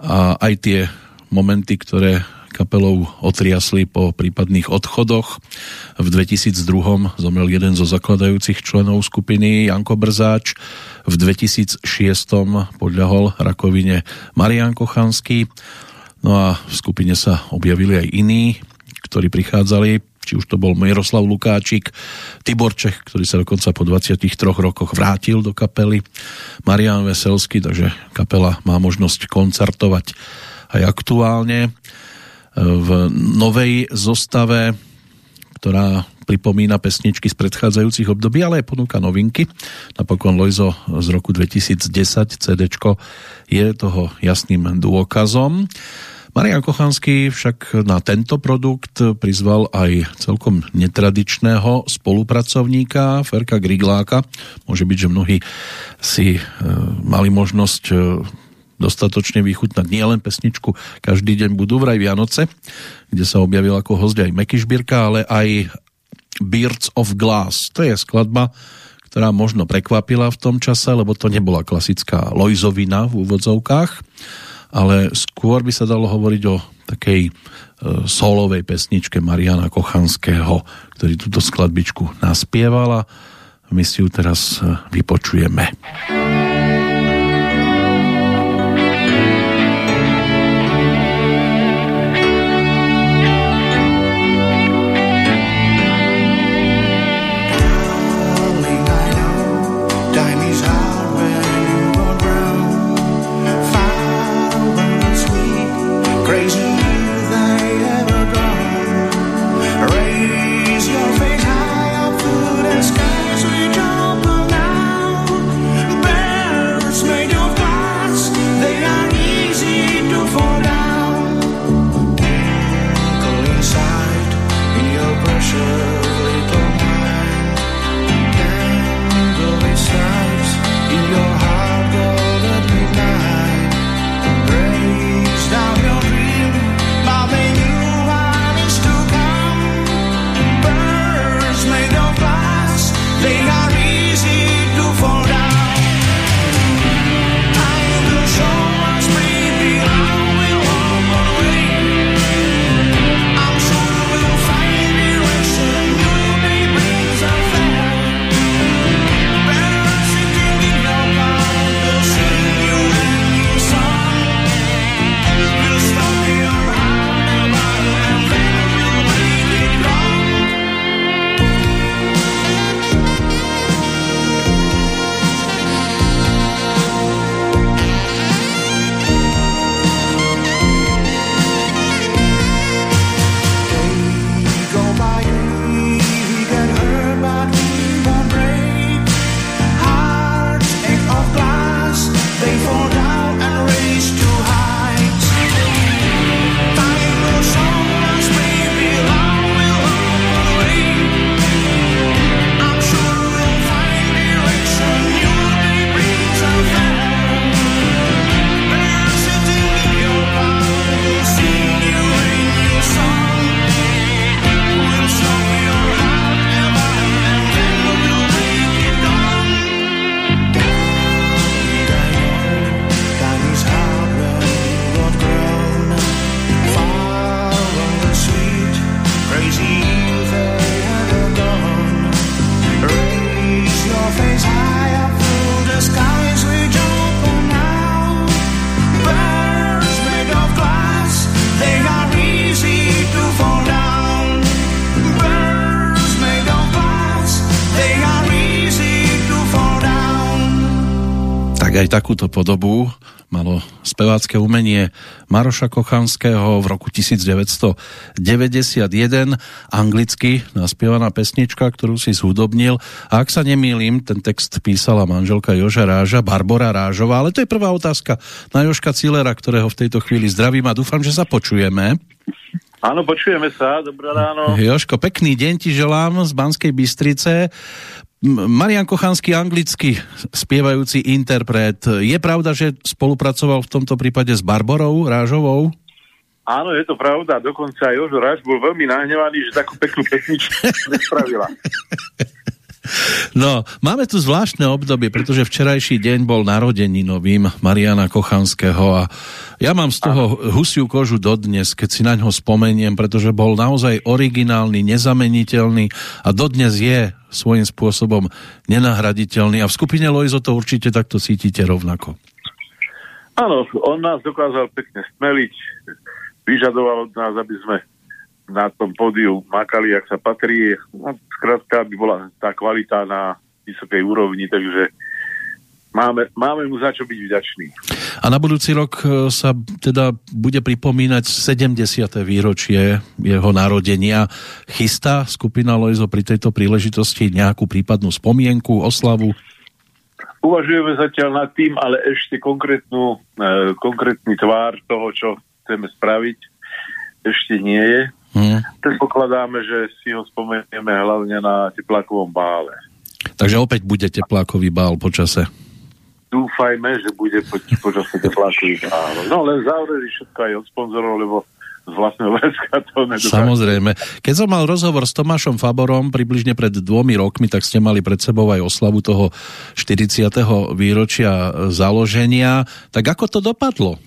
a aj tie momenty, ktoré kapelou otriasli po prípadných odchodoch. V 2002 zomrel jeden zo zakladajúcich členov skupiny Janko Brzáč. V 2006 podľahol rakovine Marian Kochanský. No a v skupine sa objavili aj iní, ktorí prichádzali či už to bol Miroslav Lukáčik, Tibor Čech, ktorý sa dokonca po 23 rokoch vrátil do kapely, Marian Veselský, takže kapela má možnosť koncertovať aj aktuálne v novej zostave, ktorá pripomína pesničky z predchádzajúcich období, ale aj ponúka novinky. Napokon Lojzo z roku 2010 CD je toho jasným dôkazom. Marian Kochanský však na tento produkt prizval aj celkom netradičného spolupracovníka Ferka Grigláka. Môže byť, že mnohí si e, mali možnosť e, dostatočne vychutnať nielen pesničku Každý deň budú vraj Vianoce, kde sa objavil ako host aj Meky Šbírka, ale aj Birds of Glass. To je skladba, ktorá možno prekvapila v tom čase, lebo to nebola klasická Lojzovina v úvodzovkách, ale skôr by sa dalo hovoriť o takej e, solovej pesničke Mariana Kochanského, ktorý túto skladbičku naspievala. My si ju teraz e, vypočujeme. Tak aj takúto podobu malo spevácké umenie Maroša Kochanského v roku 1991, anglicky naspievaná pesnička, ktorú si zhudobnil. A ak sa nemýlim, ten text písala manželka Joža Ráža, Barbara Rážová, ale to je prvá otázka na Jožka Cilera, ktorého v tejto chvíli zdravím a dúfam, že sa počujeme. Áno, počujeme sa, dobré ráno. Joško, pekný deň ti želám z Banskej Bystrice. Marian Kochanský, anglicky spievajúci interpret. Je pravda, že spolupracoval v tomto prípade s Barborou Rážovou? Áno, je to pravda. Dokonca Jožo Ráž bol veľmi nahnevaný, že takú peknú pesničku nespravila. No, máme tu zvláštne obdobie, pretože včerajší deň bol narodeninovým Mariana Kochanského a ja mám z toho husiu kožu dodnes, keď si na ňo spomeniem, pretože bol naozaj originálny, nezameniteľný a dodnes je svojím spôsobom nenahraditeľný a v skupine Loizo to určite takto cítite rovnako. Áno, on nás dokázal pekne smeliť, vyžadoval od nás, aby sme na tom pódiu makali, ak sa patrí. No, skrátka, aby bola tá kvalita na vysokej úrovni, takže máme, máme mu za čo byť vďačný. A na budúci rok e, sa teda bude pripomínať 70. výročie jeho narodenia. Chystá skupina Loizo pri tejto príležitosti nejakú prípadnú spomienku, oslavu? Uvažujeme zatiaľ nad tým, ale ešte konkrétnu, e, konkrétny tvár toho, čo chceme spraviť, ešte nie je. Hmm. Predpokladáme, že si ho spomenieme hlavne na teplákovom bále. Takže opäť bude teplákový bál počase. Dúfajme, že bude po, počas teplákový bál. No len závreli všetko aj od sponzorov, lebo z vlastného vrecka to nedokáže. Samozrejme. Keď som mal rozhovor s Tomášom Faborom približne pred dvomi rokmi, tak ste mali pred sebou aj oslavu toho 40. výročia založenia. Tak ako to dopadlo?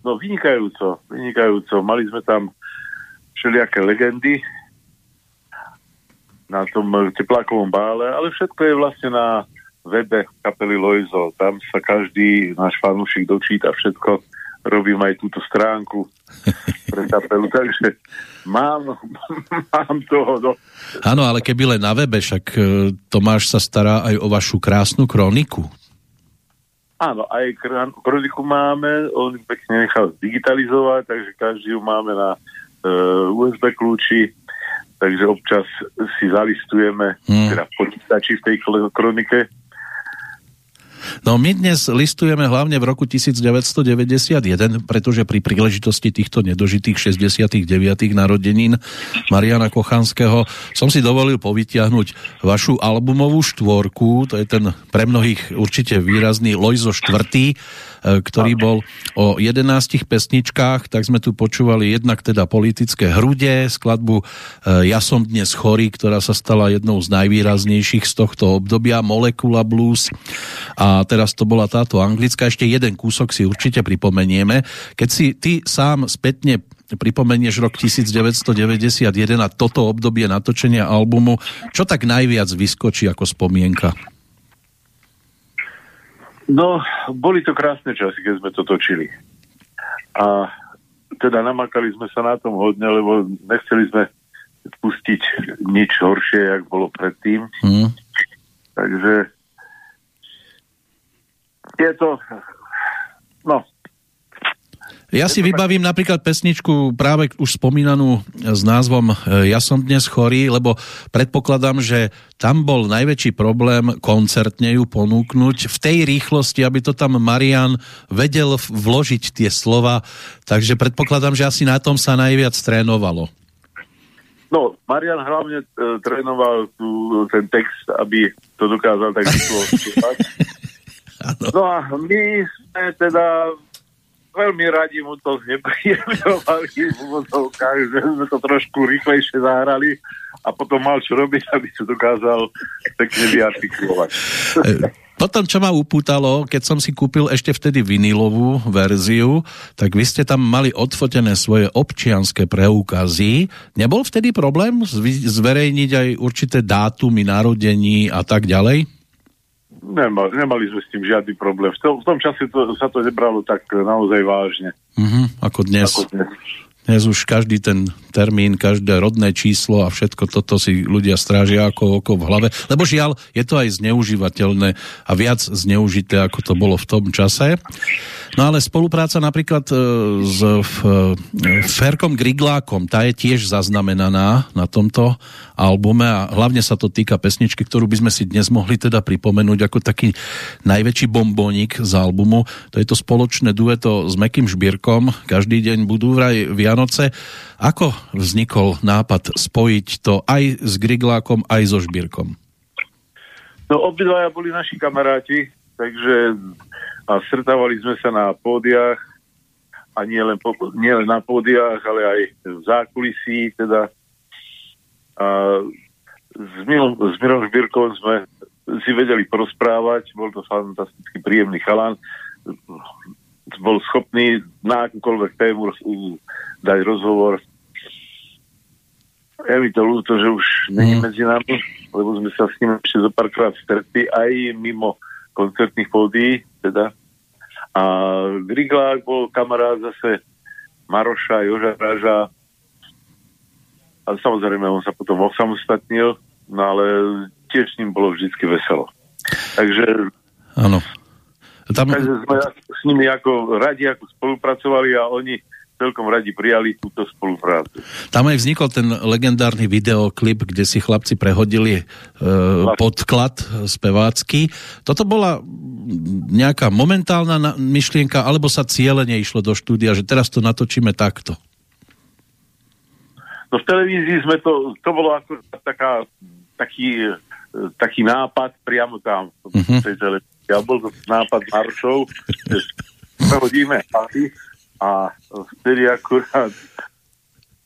No vynikajúco, vynikajúco. Mali sme tam všelijaké legendy na tom teplákovom bále, ale všetko je vlastne na webe kapely Loizo. Tam sa každý náš fanúšik dočíta všetko. Robím aj túto stránku pre kapelu, takže mám, mám toho do... Áno, ale keby len na webe, však e, Tomáš sa stará aj o vašu krásnu kroniku. Áno, aj kr- kroniku máme, on pekne nechal digitalizovať, takže každý ju máme na USB kľúči, takže občas si zalistujeme, Hmm. teda počítači v tej kronike. No my dnes listujeme hlavne v roku 1991, pretože pri príležitosti týchto nedožitých 69. narodenín Mariana Kochanského som si dovolil povytiahnuť vašu albumovú štvorku, to je ten pre mnohých určite výrazný Lojzo e, ktorý bol o 11 pesničkách, tak sme tu počúvali jednak teda politické hrude, skladbu e, Ja som dnes chorý, ktorá sa stala jednou z najvýraznejších z tohto obdobia, Molekula Blues a teraz to bola táto anglická, ešte jeden kúsok si určite pripomenieme. Keď si ty sám spätne pripomenieš rok 1991 a toto obdobie natočenia albumu, čo tak najviac vyskočí ako spomienka? No, boli to krásne časy, keď sme to točili. A teda namakali sme sa na tom hodne, lebo nechceli sme pustiť nič horšie, jak bolo predtým. Hm? Takže je to... No, Ja si vybavím napríklad pesničku práve už spomínanú s názvom e, Ja som dnes chorý, lebo predpokladám, že tam bol najväčší problém koncertne ju ponúknuť v tej rýchlosti, aby to tam Marian vedel vložiť tie slova, takže predpokladám, že asi na tom sa najviac trénovalo. no Marian hlavne e, trénoval tu, ten text, aby to dokázal tak rýchlo. No a my sme teda veľmi radi mu to znepríjemňovali v úvodzovkách, že sme to trošku rýchlejšie zahrali a potom mal čo robiť, aby to dokázal pekne vyartikulovať. Potom, čo ma upútalo, keď som si kúpil ešte vtedy vinilovú verziu, tak vy ste tam mali odfotené svoje občianské preukazy. Nebol vtedy problém zverejniť aj určité dátumy narodení a tak ďalej? Nemal, nemali sme s tým žiadny problém. V tom, v tom čase to, sa to nebralo tak naozaj vážne. Mhm, ako dnes. Ako dnes. Dnes už každý ten termín, každé rodné číslo a všetko toto si ľudia strážia ako oko v hlave, lebo žiaľ, je to aj zneužívateľné a viac zneužité, ako to bolo v tom čase. No ale spolupráca napríklad e, s e, Ferkom Griglákom, tá je tiež zaznamenaná na tomto albume a hlavne sa to týka pesničky, ktorú by sme si dnes mohli teda pripomenúť ako taký najväčší bombónik z albumu. To je to spoločné dueto s Mekým Žbírkom. Každý deň budú vraj Vianoce. Ako vznikol nápad spojiť to aj s Griglákom, aj so Žbírkom? No obidvaja boli naši kamaráti, takže a stretávali sme sa na pódiach a nie len, po, nie len na pódiach, ale aj v zákulisí, teda. A s, Milom, s Mirom Žbírkom sme si vedeli porozprávať, bol to fantasticky príjemný chalan, bol schopný na akúkoľvek tému dať rozhovor. Je mi to ľúto, že už není Mm. medzi nami, lebo sme sa s ním ešte zo párkrát stretli aj mimo koncertných pódií, teda. A Griglák bol kamarát zase Maroša, Joža Raža. A samozrejme, on sa potom osamostatnil, no ale tiež s ním bolo vždycky veselo. Takže, Áno. Tam, takže sme s nimi ako radi ako spolupracovali a oni celkom radi prijali túto spoluprácu. tam aj vznikol ten legendárny videoklip, kde si chlapci prehodili e, podklad spevácky. Toto bola nejaká momentálna na- myšlienka, alebo sa cieľene išlo do štúdia, že teraz to natočíme takto. No v televízii sme to, to bolo ako taká, taký, e, taký nápad priamo tam v tej televízii. A bol nápad Maršov, že prehodíme chaty a vtedy akurát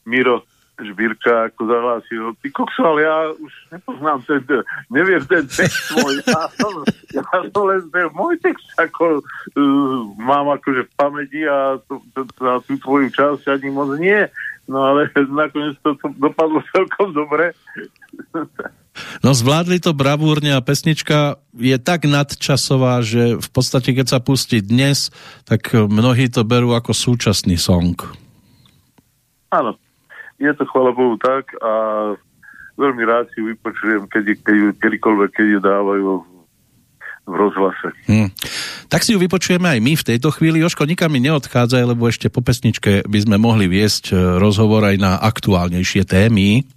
Miro Žbírka ako zahlásil, ty kokso, ale ja už nepoznám ten, neviem ten text môj, ja som, ja som len ten môj text ako uh, mám akože v pamäti a to, to, to, na tú tvoju časť ani moc nie, no ale nakoniec to, to dopadlo celkom dobre. No zvládli to bravúrne a pesnička je tak nadčasová, že v podstate keď sa pustí dnes, tak mnohí to berú ako súčasný song. Áno, je to chvala Bohu tak a veľmi rád si vypočujem, keď, keď kedykoľvek, keď ju dávajú v rozhlase. Hm. Tak si ju vypočujeme aj my v tejto chvíli. Joško, nikam mi neodchádzaj, lebo ešte po pesničke by sme mohli viesť e, rozhovor aj na aktuálnejšie témy.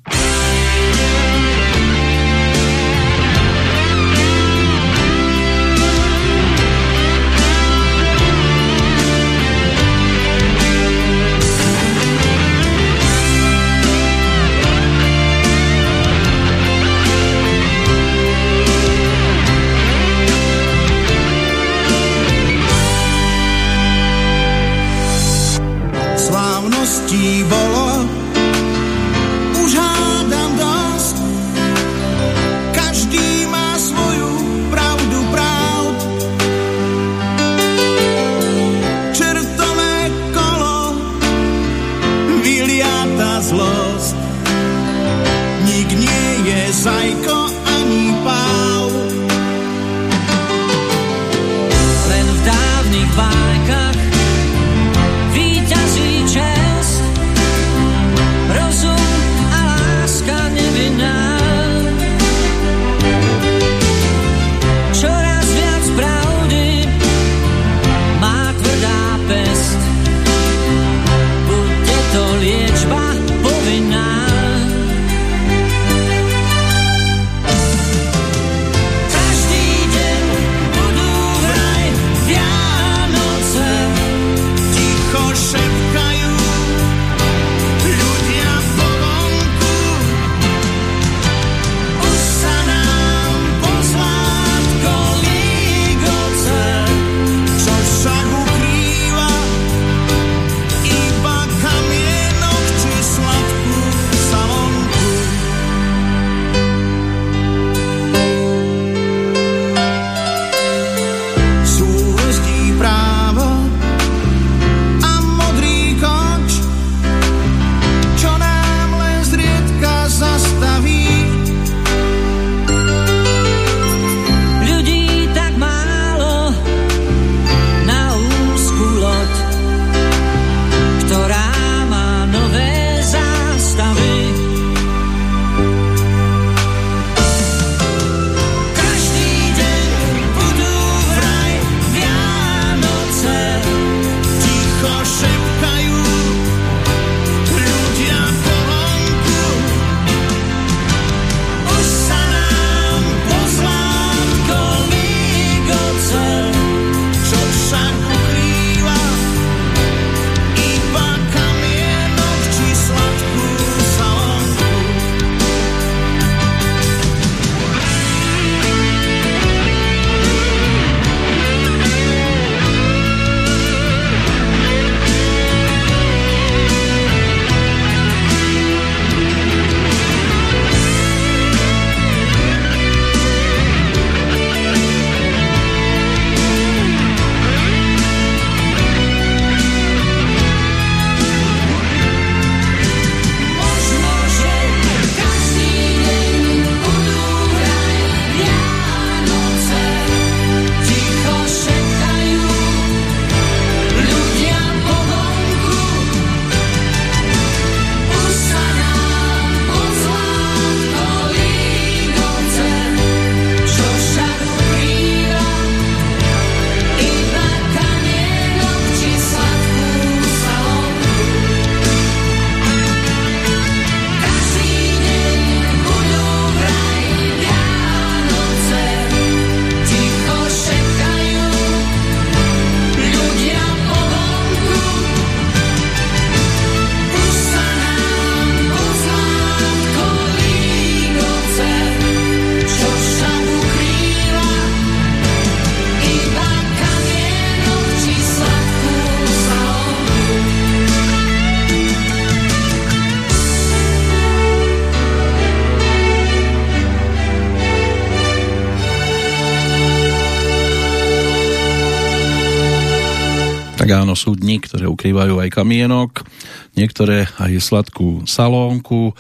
Ukrývajú aj kamienok, niektoré aj sladkú salónku,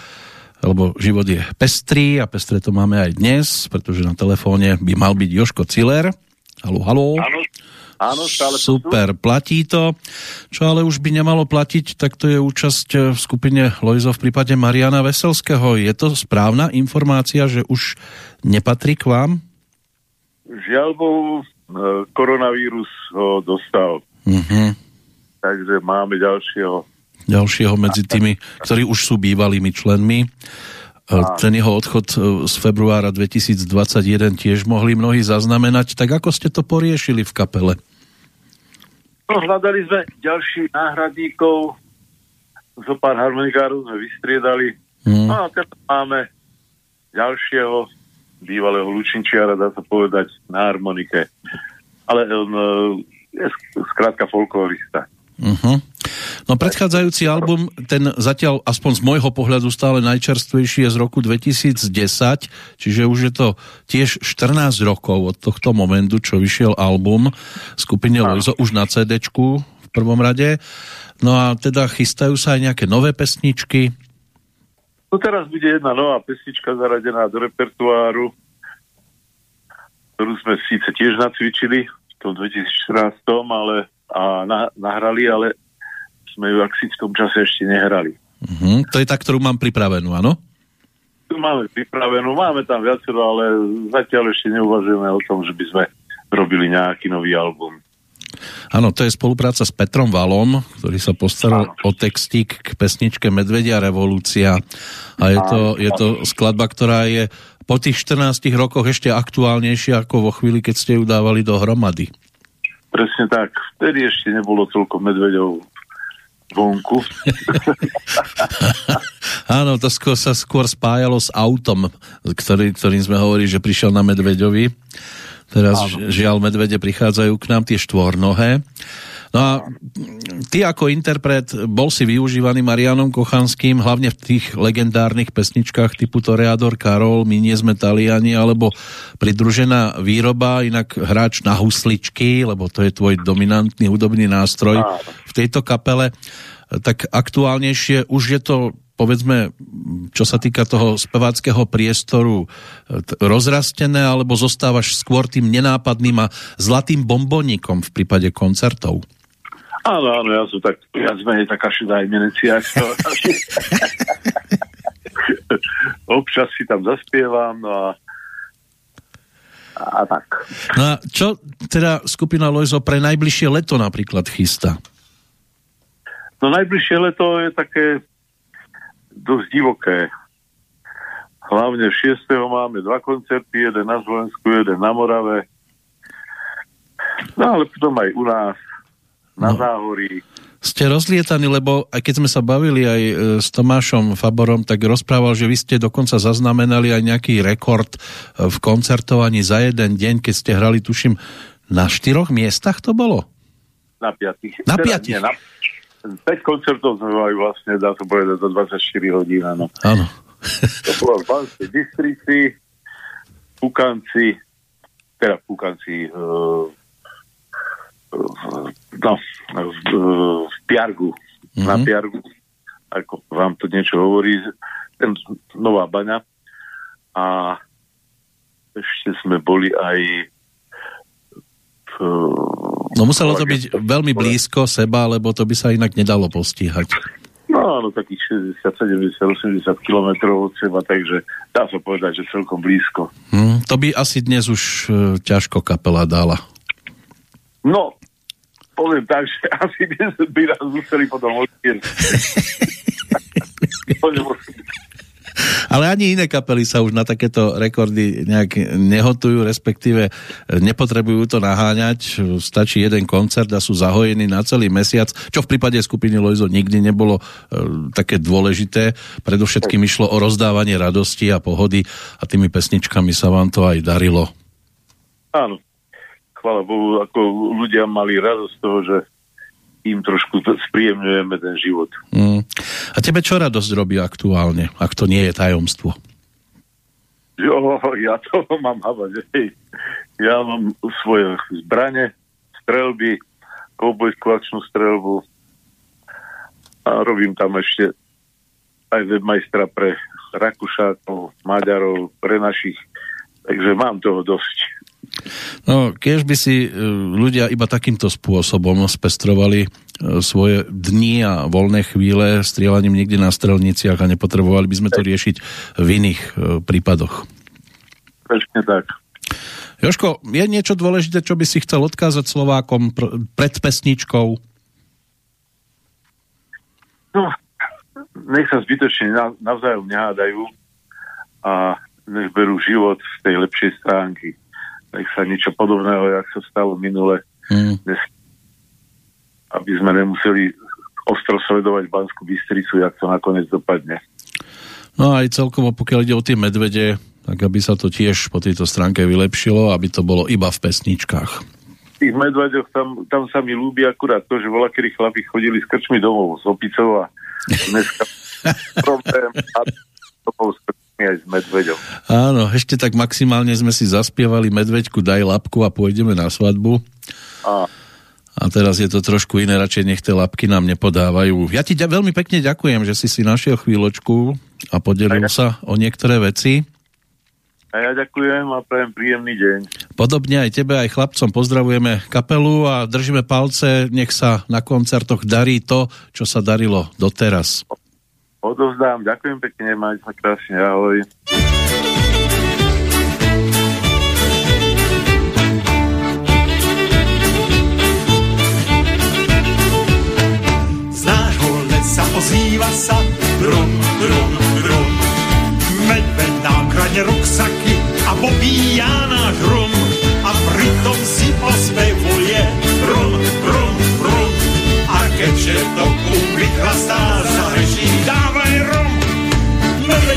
lebo život je pestrý a pestré to máme aj dnes, pretože na telefóne by mal byť Joško Ciller. Halo, halo. Áno, áno, stále tu. Super, platí to. Čo ale už by nemalo platiť, tak to je účasť v skupine Lojzo v prípade Mariana Veselského. Je to správna informácia, že už nepatrí k vám? Žiaľ Bohu, e, koronavírus ho dostal. Mhm. Takže máme ďalšieho. Ďalšieho medzi tými, ktorí už sú bývalými členmi. E, Ten jeho odchod e, z februára 2021 tiež mohli mnohí zaznamenať. Tak ako ste to poriešili v kapele? No, hľadali sme ďalších náhradníkov, zo pár harmonikárov sme vystriedali. Hmm. No a teraz máme ďalšieho bývalého Lučinčiara, dá sa povedať, na harmonike. Ale on e, je sk- skrátka folklorista. Uh-huh. No predchádzajúci album, ten zatiaľ aspoň z môjho pohľadu stále najčerstvejší je z roku 2010, čiže už je to tiež 14 rokov od tohto momentu, čo vyšiel album skupine Loizo už na cd v prvom rade. No a teda chystajú sa aj nejaké nové pesničky. No teraz bude jedna nová pesnička zaradená do repertoáru, ktorú sme síce tiež nacvičili v tom 2014, ale a na, nahrali, ale sme ju asi v tom čase ešte nehrali. Uh-huh. To je tá, ktorú mám pripravenú, áno? Tu máme pripravenú, máme tam viacero, ale zatiaľ ešte neuvažujeme o tom, že by sme robili nejaký nový album. Áno, to je spolupráca s Petrom Valom, ktorý sa postaral o textík k pesničke Medvedia revolúcia. A je to, je to skladba, ktorá je po tých 14 rokoch ešte aktuálnejšia ako vo chvíli, keď ste ju dávali dohromady. Presne tak. Vtedy ešte nebolo toľko medveďov vonku. Áno, to skôr sa skôr spájalo s autom, ktorý, ktorým sme hovorili, že prišiel na Medveďovi. Teraz Áno. žiaľ medvede prichádzajú k nám tie štvornohé. No a ty ako interpret bol si využívaný Marianom Kochanským hlavne v tých legendárnych pesničkách typu Toreador Karol, My nie sme Taliani alebo pridružená výroba, inak hráč na husličky, lebo to je tvoj dominantný hudobný nástroj v tejto kapele. Tak aktuálnejšie už je to povedzme, čo sa týka toho speváckého priestoru t- rozrastené, alebo zostávaš skôr tým nenápadným a zlatým bomboníkom v prípade koncertov? Áno, áno, ja som tak, viac menej taká šedá imenecia. Občas si tam zaspievam, no a a tak. No a čo teda skupina Lojzo pre najbližšie leto napríklad chystá? No najbližšie leto je také dosť divoké. Hlavne 6. máme dva koncerty, jeden na Slovensku, jeden na Morave. No ale potom aj u nás, na No. Záhorí. Ste rozlietaní, lebo aj keď sme sa bavili aj e, s Tomášom Faborom, tak rozprával, že vy ste dokonca zaznamenali aj nejaký rekord e, v koncertovaní za jeden deň, keď ste hrali, tuším, na štyroch miestach to bolo? Na piatich. Na Teda piatich. Nie, na 5 koncertov sme mali vlastne, dá sa povedať, za 24 hodín, áno. Áno. To bolo v Banskej Bystrici, Pukanci, teda Pukanci, uh, no, v, v Piargu, mm-hmm. na Piargu, ako vám to niečo hovorí, ten Nová baňa. A ešte sme boli aj v, No muselo to byť veľmi blízko seba, lebo to by sa inak nedalo postíhať. No áno, takých 60, 70, 80 kilometrov od seba, takže dá sa povedať, že celkom blízko. Hm, to by asi dnes už e, ťažko kapela dala. No, poviem tak, že asi by, by nás museli potom nemusí- Ale ani iné kapely sa už na takéto rekordy nejak nehotujú, respektíve nepotrebujú to naháňať. Stačí jeden koncert a sú zahojení na celý mesiac, čo v prípade skupiny Lojzo nikdy nebolo e, také dôležité. Predovšetkým išlo o rozdávanie radosti a pohody a tými pesničkami sa vám to aj darilo. Áno. Chvála Bohu, ako ľudia mali radosť z toho, že im trošku to- spríjemňujeme ten život. Mm. A tebe čo radosť robí aktuálne, ak to nie je tajomstvo? Jo, ja toho mám havať. Hej. Ja mám svoje zbrane, strelby koubojskú strelbu a robím tam ešte aj webmajstra pre Rakúšákov, Maďarov, pre našich. Takže mám toho dosť. No, keď by si e, ľudia iba takýmto spôsobom spestrovali e, svoje dni a voľné chvíle strieľaním niekde na strelniciach a nepotrebovali by sme to riešiť v iných e, prípadoch. Presne tak. Joško, je niečo dôležité, čo by si chcel odkázať Slovákom pr- pred pesničkou? No, nech sa zbytočne na- navzájom nehádajú a nech berú život z tej lepšej stránky. Nech sa niečo podobného, jak sa stalo minule, Hmm. dnes, aby sme nemuseli ostro sledovať Banskú Bystricu, jak to nakoniec dopadne. No aj celkovo, pokiaľ ide o tie medvede, tak aby sa to tiež po tejto stránke vylepšilo, aby to bolo iba v pesničkách. Tých medveďoch tam, tam sa mi ľúbi akurát to, že voľa, kedy chlapi chodili s krčmi domov, s opicou a dneska problém a domov s krčmi aj s medveďom. Áno, ešte tak maximálne sme si zaspievali Medveďku daj lapku a pôjdeme na svadbu. A A teraz je to trošku iné, radšej nech tie lapky nám nepodávajú. Ja ti ďa, veľmi pekne ďakujem, že si si našiel chvíľočku a podelil sa o niektoré veci. A ja ďakujem a prajem príjemný deň. Podobne aj tebe, aj chlapcom pozdravujeme kapelu a držíme palce, nech sa na koncertoch darí to, čo sa darilo doteraz. Odovzdám, ďakujem pekne, majte sa krásne, ahoj. Ozýva sa brum, brum, brum. Medveď nám kradne ruksaky a pobíja náš rum. A pritom si ospevuje rum, rum, rum. A keďže to kúpi chlastá rum.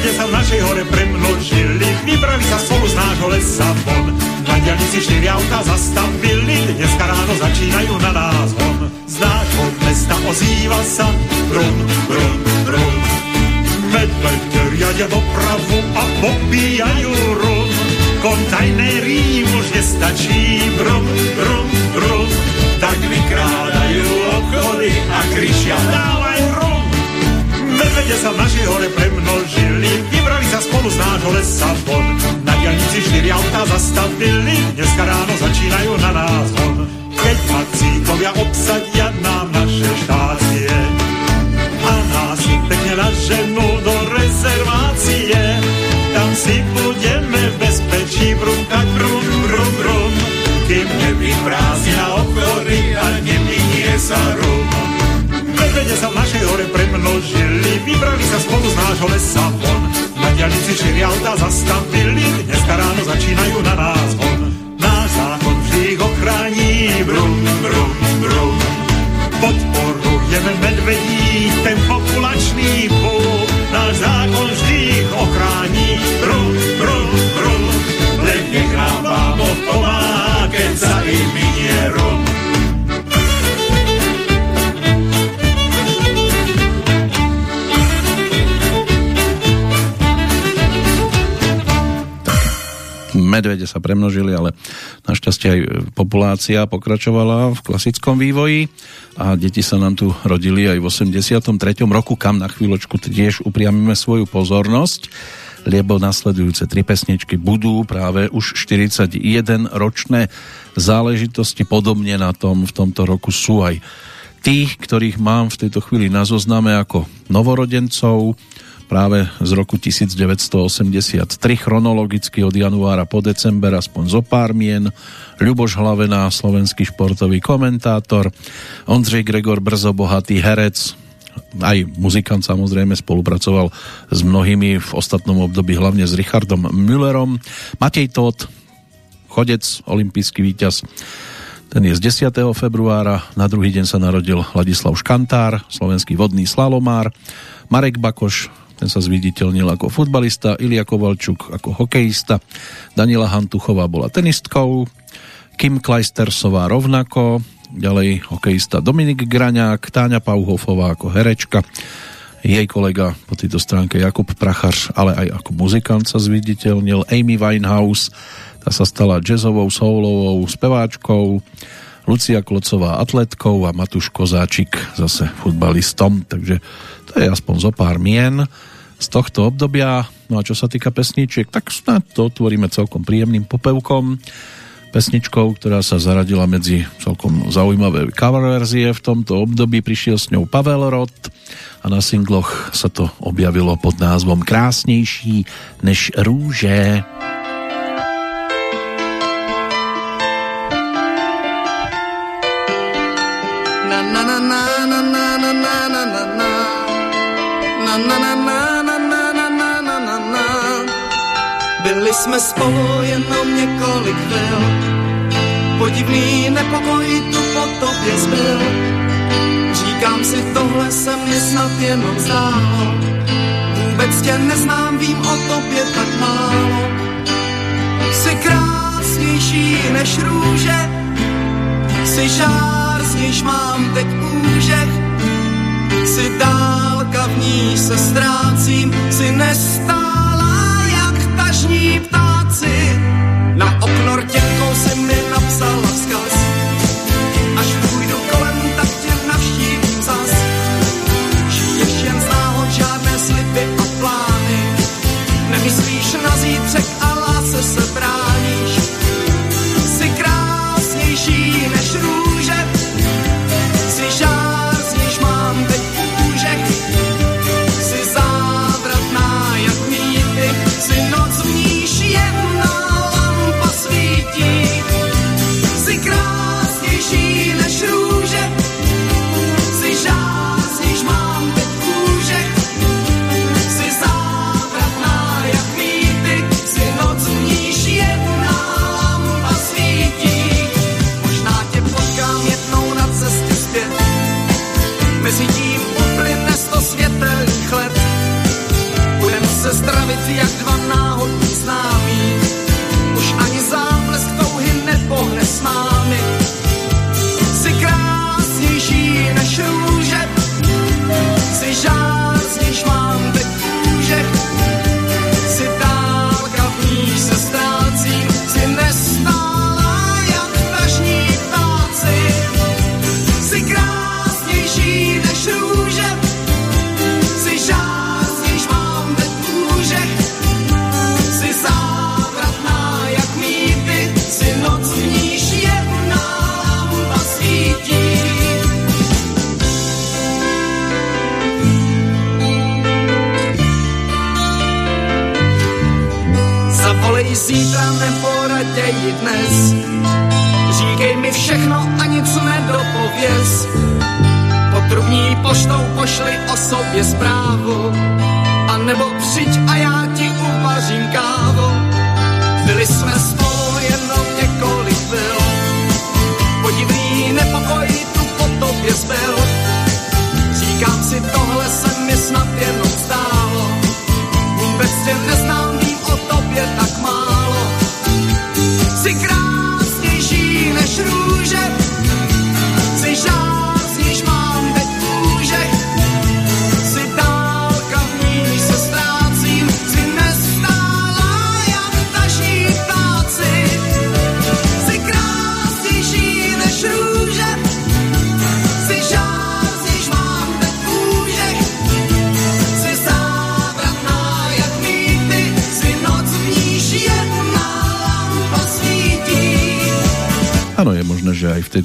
Medvede sa v našej hore premnožili, vybrali sa spolu z nášho lesa von. Na diálnici štyri auta zastavili, dneska ráno začínajú na nás von. Z nášho mesta ozýva sa brum, brum, brum. Medvede riadia dopravu a pobíjajú rum. Kontajnerí už nestačí, brum, brum, brum. Tak vykrádajú obchody a krišia, dávaj rum. Medvede sa v našej hore premnožili, vybrali sa spolu z nášho lesa von. Na diálnici štyri auta zastavili, dneska ráno začínajú na nás von. Keď pacíkovia obsadia nám naše štácie a nás pekne naženú do rezervácie, tam si budeme v bezpečí brúkať brum, brum, brum, kým nevyprázdnia obchody a neminie sa rum. Medvede sa v našej hore premnožili, vybrali sa spolu z nášho lesa von. Na diálnici štyri auta zastavili, dneska ráno začínajú na nás von. Náš zákon vždy ich ochrání, brum, brum, brum. Podporujeme medvedí, ten populačný púl. Náš zákon vždy ich ochrání, brum, brum, brum. Len nech nám pomáha, keď sa im Medvede sa premnožili, ale našťastie aj populácia pokračovala v klasickom vývoji a deti sa nám tu rodili aj v 83. roku, kam na chvíľočku tiež upriamime svoju pozornosť lebo nasledujúce tri pesničky budú práve už 41 ročné záležitosti. Podobne na tom v tomto roku sú aj tých, ktorých mám v tejto chvíli na zozname ako novorodencov, práve z roku 1983 chronologicky od januára po december aspoň zo pár mien. Ľuboš Hlavená, slovenský športový komentátor. Ondřej Gregor Brzo, bohatý herec. Aj muzikant samozrejme spolupracoval s mnohými v ostatnom období hlavne s Richardom Müllerom. Matej Todt, chodec, olimpijský víťaz. Ten je z 10. februára, na druhý deň sa narodil Ladislav Škantár, slovenský vodný slalomár, Marek Bakoš, ten sa zviditeľnil ako futbalista, Ilia Kovalčuk ako hokejista, Daniela Hantuchová bola tenistkou, Kim Kleistersová rovnako, ďalej hokejista Dominik Graňák, Táňa Pauhofová ako herečka, jej kolega po tejto stránke Jakub Prachař, ale aj ako muzikant sa zviditeľnil, Amy Winehouse, tá sa stala jazzovou, soulovou speváčkou, Lucia Klocová atletkou a Matuš Kozáčik zase futbalistom, takže to je aspoň zo pár mien z tohto obdobia. No a čo sa týka pesničiek, tak snad to otvoríme celkom príjemným popevkom pesničkou, ktorá sa zaradila medzi celkom zaujímavé cover verzie. V tomto období prišiel s ňou Pavel Rod a na singloch sa to objavilo pod názvom Krásnější než rúže. Na jsme spolu jenom několik chvil. Podivný nepokoj tu po tobě zbyl. Říkám si, tohle se mi snad jenom zdálo. Vůbec tě neznám, vím o tobě tak málo. Jsi krásnější než růže Jsi žár, z níž mám teď úžek Jsi dálka, v ní se ztrácím Jsi nestála tažní ptáci. Na okno rtěnkou si mi napsala vzkaz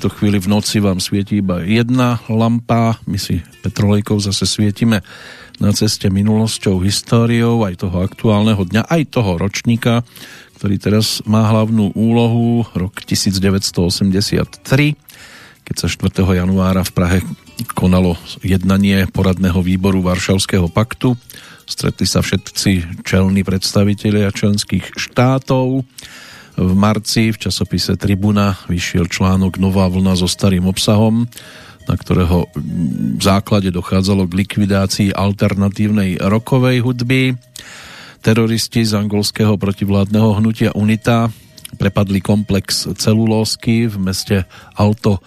tejto chvíli v noci vám svieti iba jedna lampa. My si Petrolejkou zase svietime na ceste minulosťou, históriou aj toho aktuálneho dňa, aj toho ročníka, ktorý teraz má hlavnú úlohu, rok 1983, keď sa 4. januára v Prahe konalo jednanie poradného výboru Varšavského paktu. Stretli sa všetci čelní predstavitelia členských štátov. V marci v časopise Tribuna vyšiel článok Nová vlna so starým obsahom, na ktorého základe dochádzalo k likvidácii alternatívnej rokovej hudby. Teroristi z angolského protivládneho hnutia UNITA prepadli komplex celulózky v meste Alto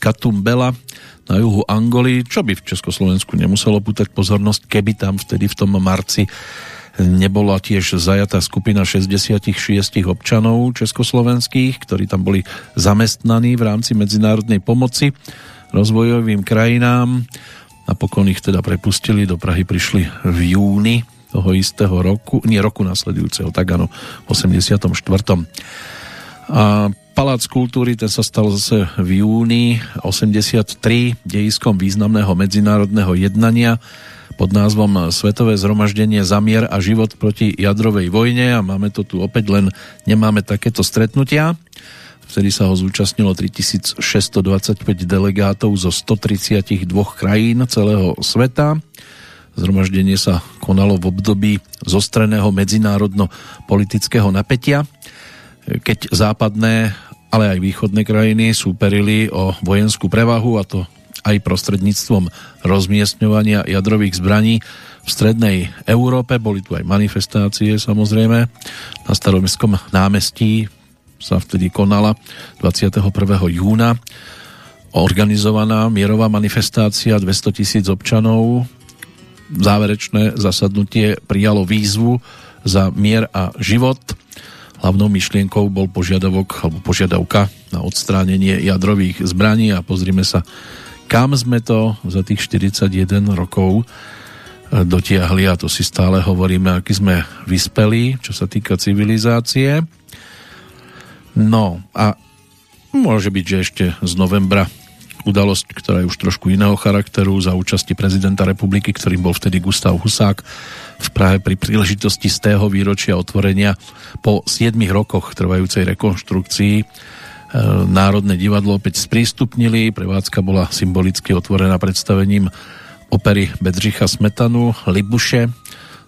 Katumbela na juhu Angoly, čo by v Československu nemuselo pútať pozornosť, keby tam vtedy v tom marci Nebola tiež zajatá skupina 66 občanov československých, ktorí tam boli zamestnaní v rámci medzinárodnej pomoci rozvojovým krajinám. Napokon ich teda prepustili, do Prahy prišli v júni toho istého roku, nie roku nasledujúceho, tak áno, v 84. A Palác kultúry ten sa stal zase v júni 83 dejiskom významného medzinárodného jednania pod názvom Svetové zhromaždenie Zamier a život proti jadrovej vojne a máme to tu opäť, len nemáme takéto stretnutia. Vtedy sa ho zúčastnilo 3625 delegátov zo 132 krajín celého sveta. Zhromaždenie sa konalo v období zostreného medzinárodno-politického napätia, keď západné, ale aj východné krajiny súperili o vojenskú prevahu a to aj prostredníctvom rozmiestňovania jadrových zbraní v strednej Európe. Boli tu aj manifestácie samozrejme. Na staromestskom námestí sa vtedy konala 21. júna organizovaná mierová manifestácia 200 tisíc občanov záverečné zasadnutie prijalo výzvu za mier a život. Hlavnou myšlienkou bol požiadavok alebo požiadavka na odstránenie jadrových zbraní a pozrime sa, kam sme to za tých 41 rokov eh, dotiahli a to si stále hovoríme, aký sme vyspeli, čo sa týka civilizácie. No a môže byť, že ešte z novembra udalosť, ktorá je už trošku iného charakteru za účasti prezidenta republiky, ktorým bol vtedy Gustav Husák v Prahe pri príležitosti z tého výročia otvorenia po 7 rokoch trvajúcej rekonštrukcii e, Národné divadlo opäť sprístupnili. Prevádzka bola symbolicky otvorená predstavením opery Bedřicha Smetanu Libuše.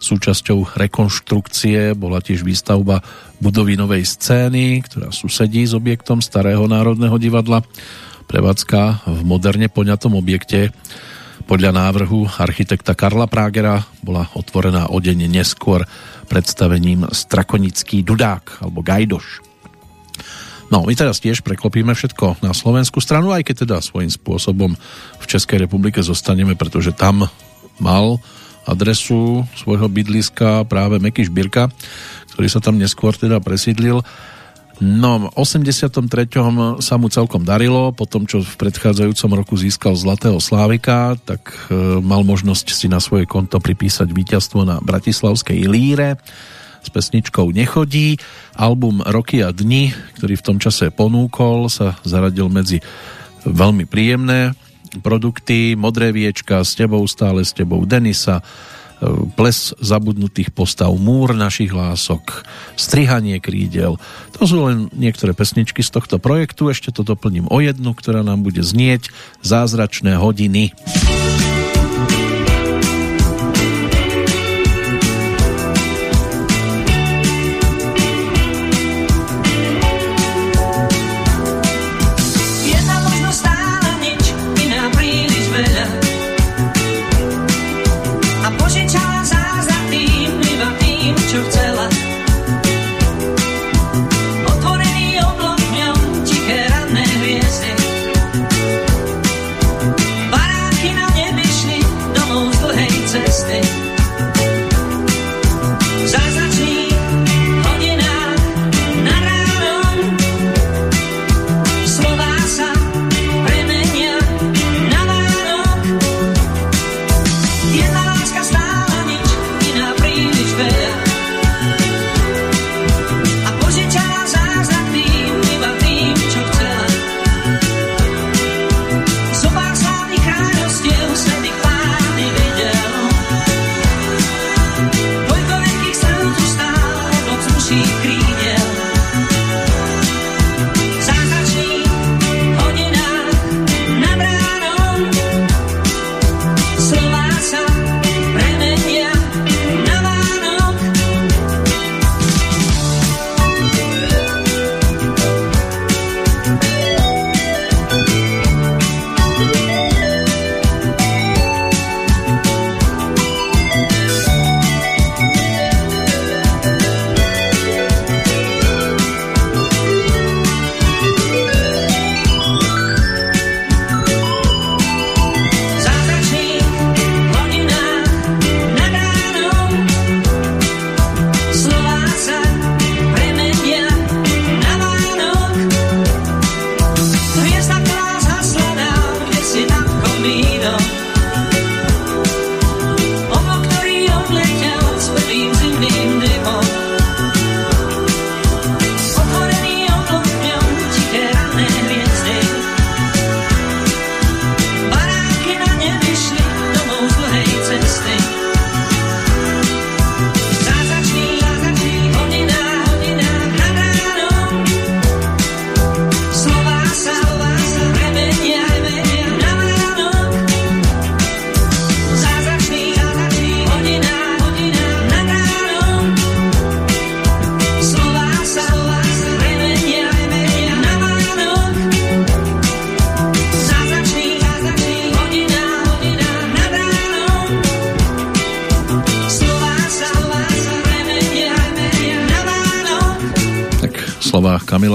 Súčasťou rekonštrukcie bola tiež výstavba budovy novej scény, ktorá susedí s objektom Starého národného divadla Prevádzka v moderne poňatom objekte podľa návrhu architekta Karla Prágera bola otvorená o deň neskôr predstavením Strakonický dudák alebo Gajdoš. No, my teraz tiež preklopíme všetko na slovenskú stranu, aj keď teda svojím spôsobom v Českej republike zostaneme, pretože tam mal adresu svojho bydliska práve Meky Šbírka, ktorý sa tam neskôr teda presídlil No, v 83. sa mu celkom darilo, po tom, čo v predchádzajúcom roku získal Zlatého Slávika, tak e, mal možnosť si na svoje konto pripísať víťazstvo na Bratislavskej líre s pesničkou Nechodí. Album Roky a dni, ktorý v tom čase ponúkol, sa zaradil medzi veľmi príjemné produkty Modré viečka, S tebou stále, S tebou Denisa, ples zabudnutých postav, múr našich lások, strihanie krídel. To sú len niektoré pesničky z tohto projektu. Ešte to doplním o jednu, ktorá nám bude znieť Zázračné hodiny. Baráky na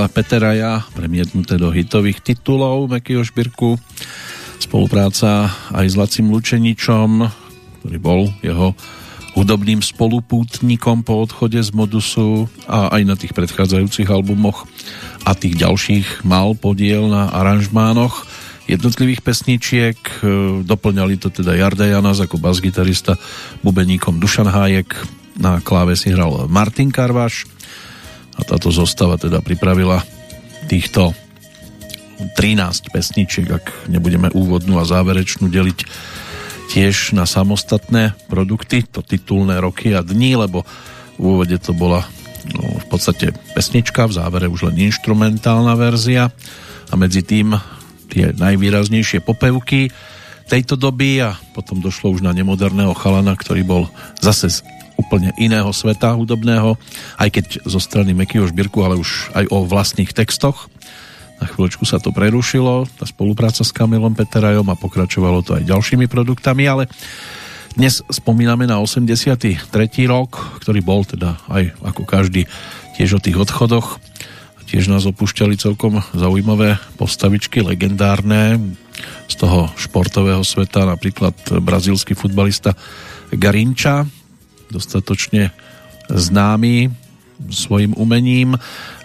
Kamila Peteraja, premietnuté do hitových titulov Mekyho Šbirku. Spolupráca aj s Lacim Lučeničom, ktorý bol jeho hudobným spolupútnikom po odchode z Modusu a aj na tých predchádzajúcich albumoch a tých ďalších mal podiel na aranžmánoch jednotlivých pesničiek. Doplňali to teda Jarda Janas ako basgitarista, bubeníkom Dušan Hájek, na kláve si hral Martin Karvaš a táto zostava teda pripravila týchto 13 pesničiek, ak nebudeme úvodnú a záverečnú deliť tiež na samostatné produkty, to titulné roky a dní, lebo v úvode to bola no, v podstate pesnička, v závere už len instrumentálna verzia a medzi tým tie najvýraznejšie popevky tejto doby a potom došlo už na nemoderného chalana, ktorý bol zase z úplne iného sveta hudobného, aj keď zo strany Mekyho Žbirku, ale už aj o vlastných textoch. Na chvíľočku sa to prerušilo, tá spolupráca s Kamilom Peterajom a pokračovalo to aj ďalšími produktami, ale dnes spomíname na 83. rok, ktorý bol teda aj ako každý tiež o tých odchodoch. Tiež nás opúšťali celkom zaujímavé postavičky, legendárne z toho športového sveta, napríklad brazílsky futbalista Garinča, dostatočne známy svojim umením.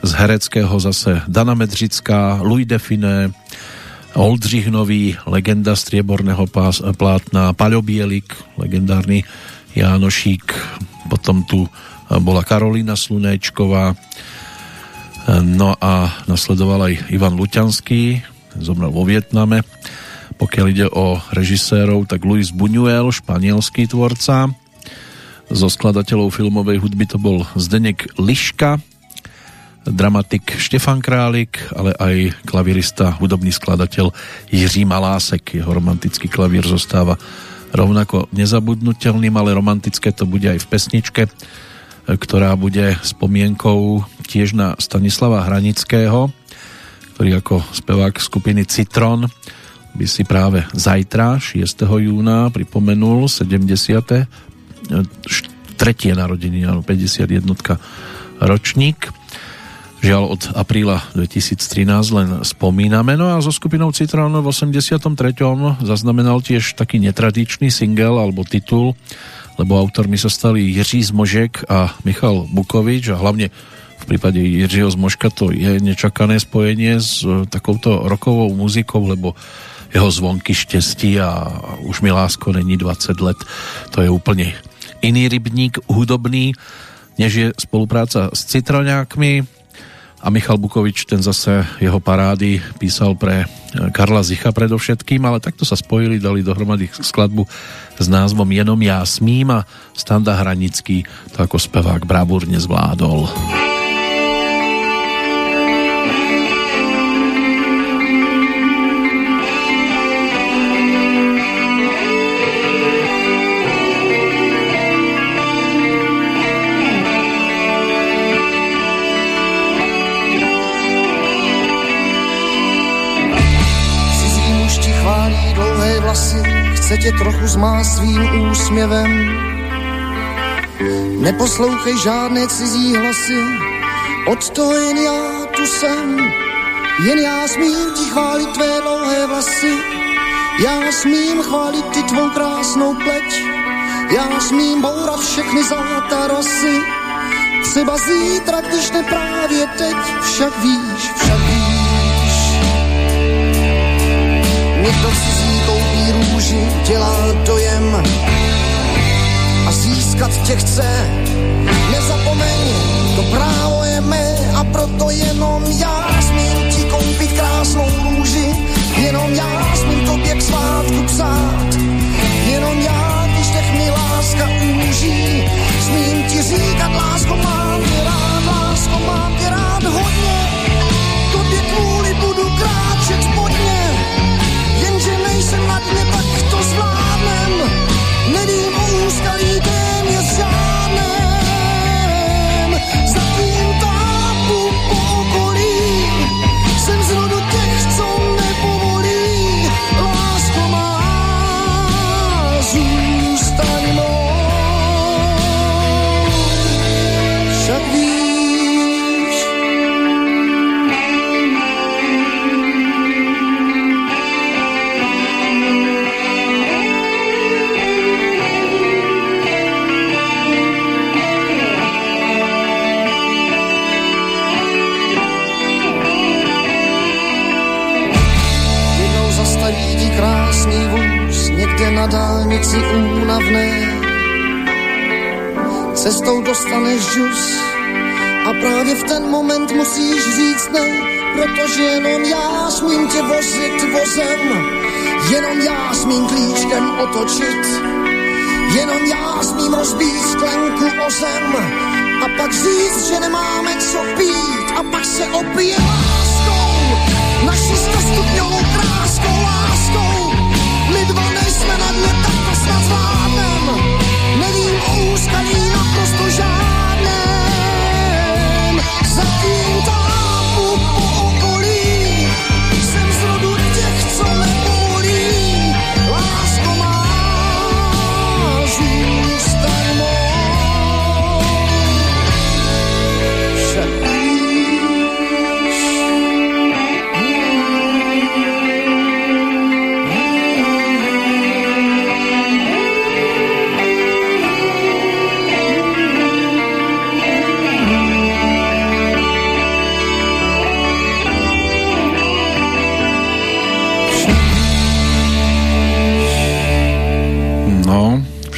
Z hereckého zase Dana Medřická, Louis Define, Oldřich Nový, legenda strieborného pás, plátna, Paľo Bielik, legendárny Jánošík, potom tu bola Karolina Slunečková, no a nasledoval aj Ivan Luťanský, zomrel vo Vietname. Pokiaľ ide o režisérov, tak Luis Buñuel, španielský tvorca, zo skladateľov filmovej hudby to bol Zdenek Liška, dramatik Štefan Králik, ale aj klavirista, hudobný skladateľ Jiří Malásek. Jeho romantický klavír zostáva rovnako nezabudnutelným, ale romantické to bude aj v pesničke, ktorá bude spomienkou tiež na Stanislava Hranického, ktorý ako spevák skupiny Citron by si práve zajtra, 6. júna, pripomenul 70 tretie narodiny, áno, 51 ročník. Žiaľ od apríla 2013 len spomíname. No a so skupinou Citron v 83. zaznamenal tiež taký netradičný single alebo titul, lebo autormi sa stali Jiří Zmožek a Michal Bukovič a hlavne v prípade Jiřího Zmožka to je nečakané spojenie s e, takouto rokovou muzikou, lebo jeho zvonky štestí a už mi lásko není 20 let. To je úplne iný rybník hudobný, než je spolupráca s Citroňákmi a Michal Bukovič ten zase jeho parády písal pre e, Karla Zicha predovšetkým, ale takto sa spojili, dali dohromady skladbu s názvom Jenom ja smím a Standa Hranický to ako spevák bravúrne zvládol. Se tě trochu zmá svým úsměvem. Neposlouchej žádné cizí hlasy, od toho jen já tu jsem. Jen já smím ti chválit tvé dlouhé vlasy, já smím chválit ty tvou krásnou pleť, já smím bourat všechny zlata rosy. Třeba zítra, když ne právě teď, však víš, však víš. Někdo si růži dělá dojem. A získat tě chce. Nezapomeň, to právo je mé a proto jenom já smím ti koupit krásnou růži, jenom já smím tobě k svátku psát, jenom já, když dech mi láska úží, smím ti říkat, lásko, mám tě rád, lásko, mám tě rád hodně, tobě kvůli budu únavné. Cestou dostaneš žus a právě v ten moment musíš říct ne, protože jenom já smím tě vozit vozem, jenom já smím klíčkem otočit, jenom já smím rozbít sklenku o zem. A pak říct, že nemáme co pít. A pak se opije láskou, naší stostupňovou desire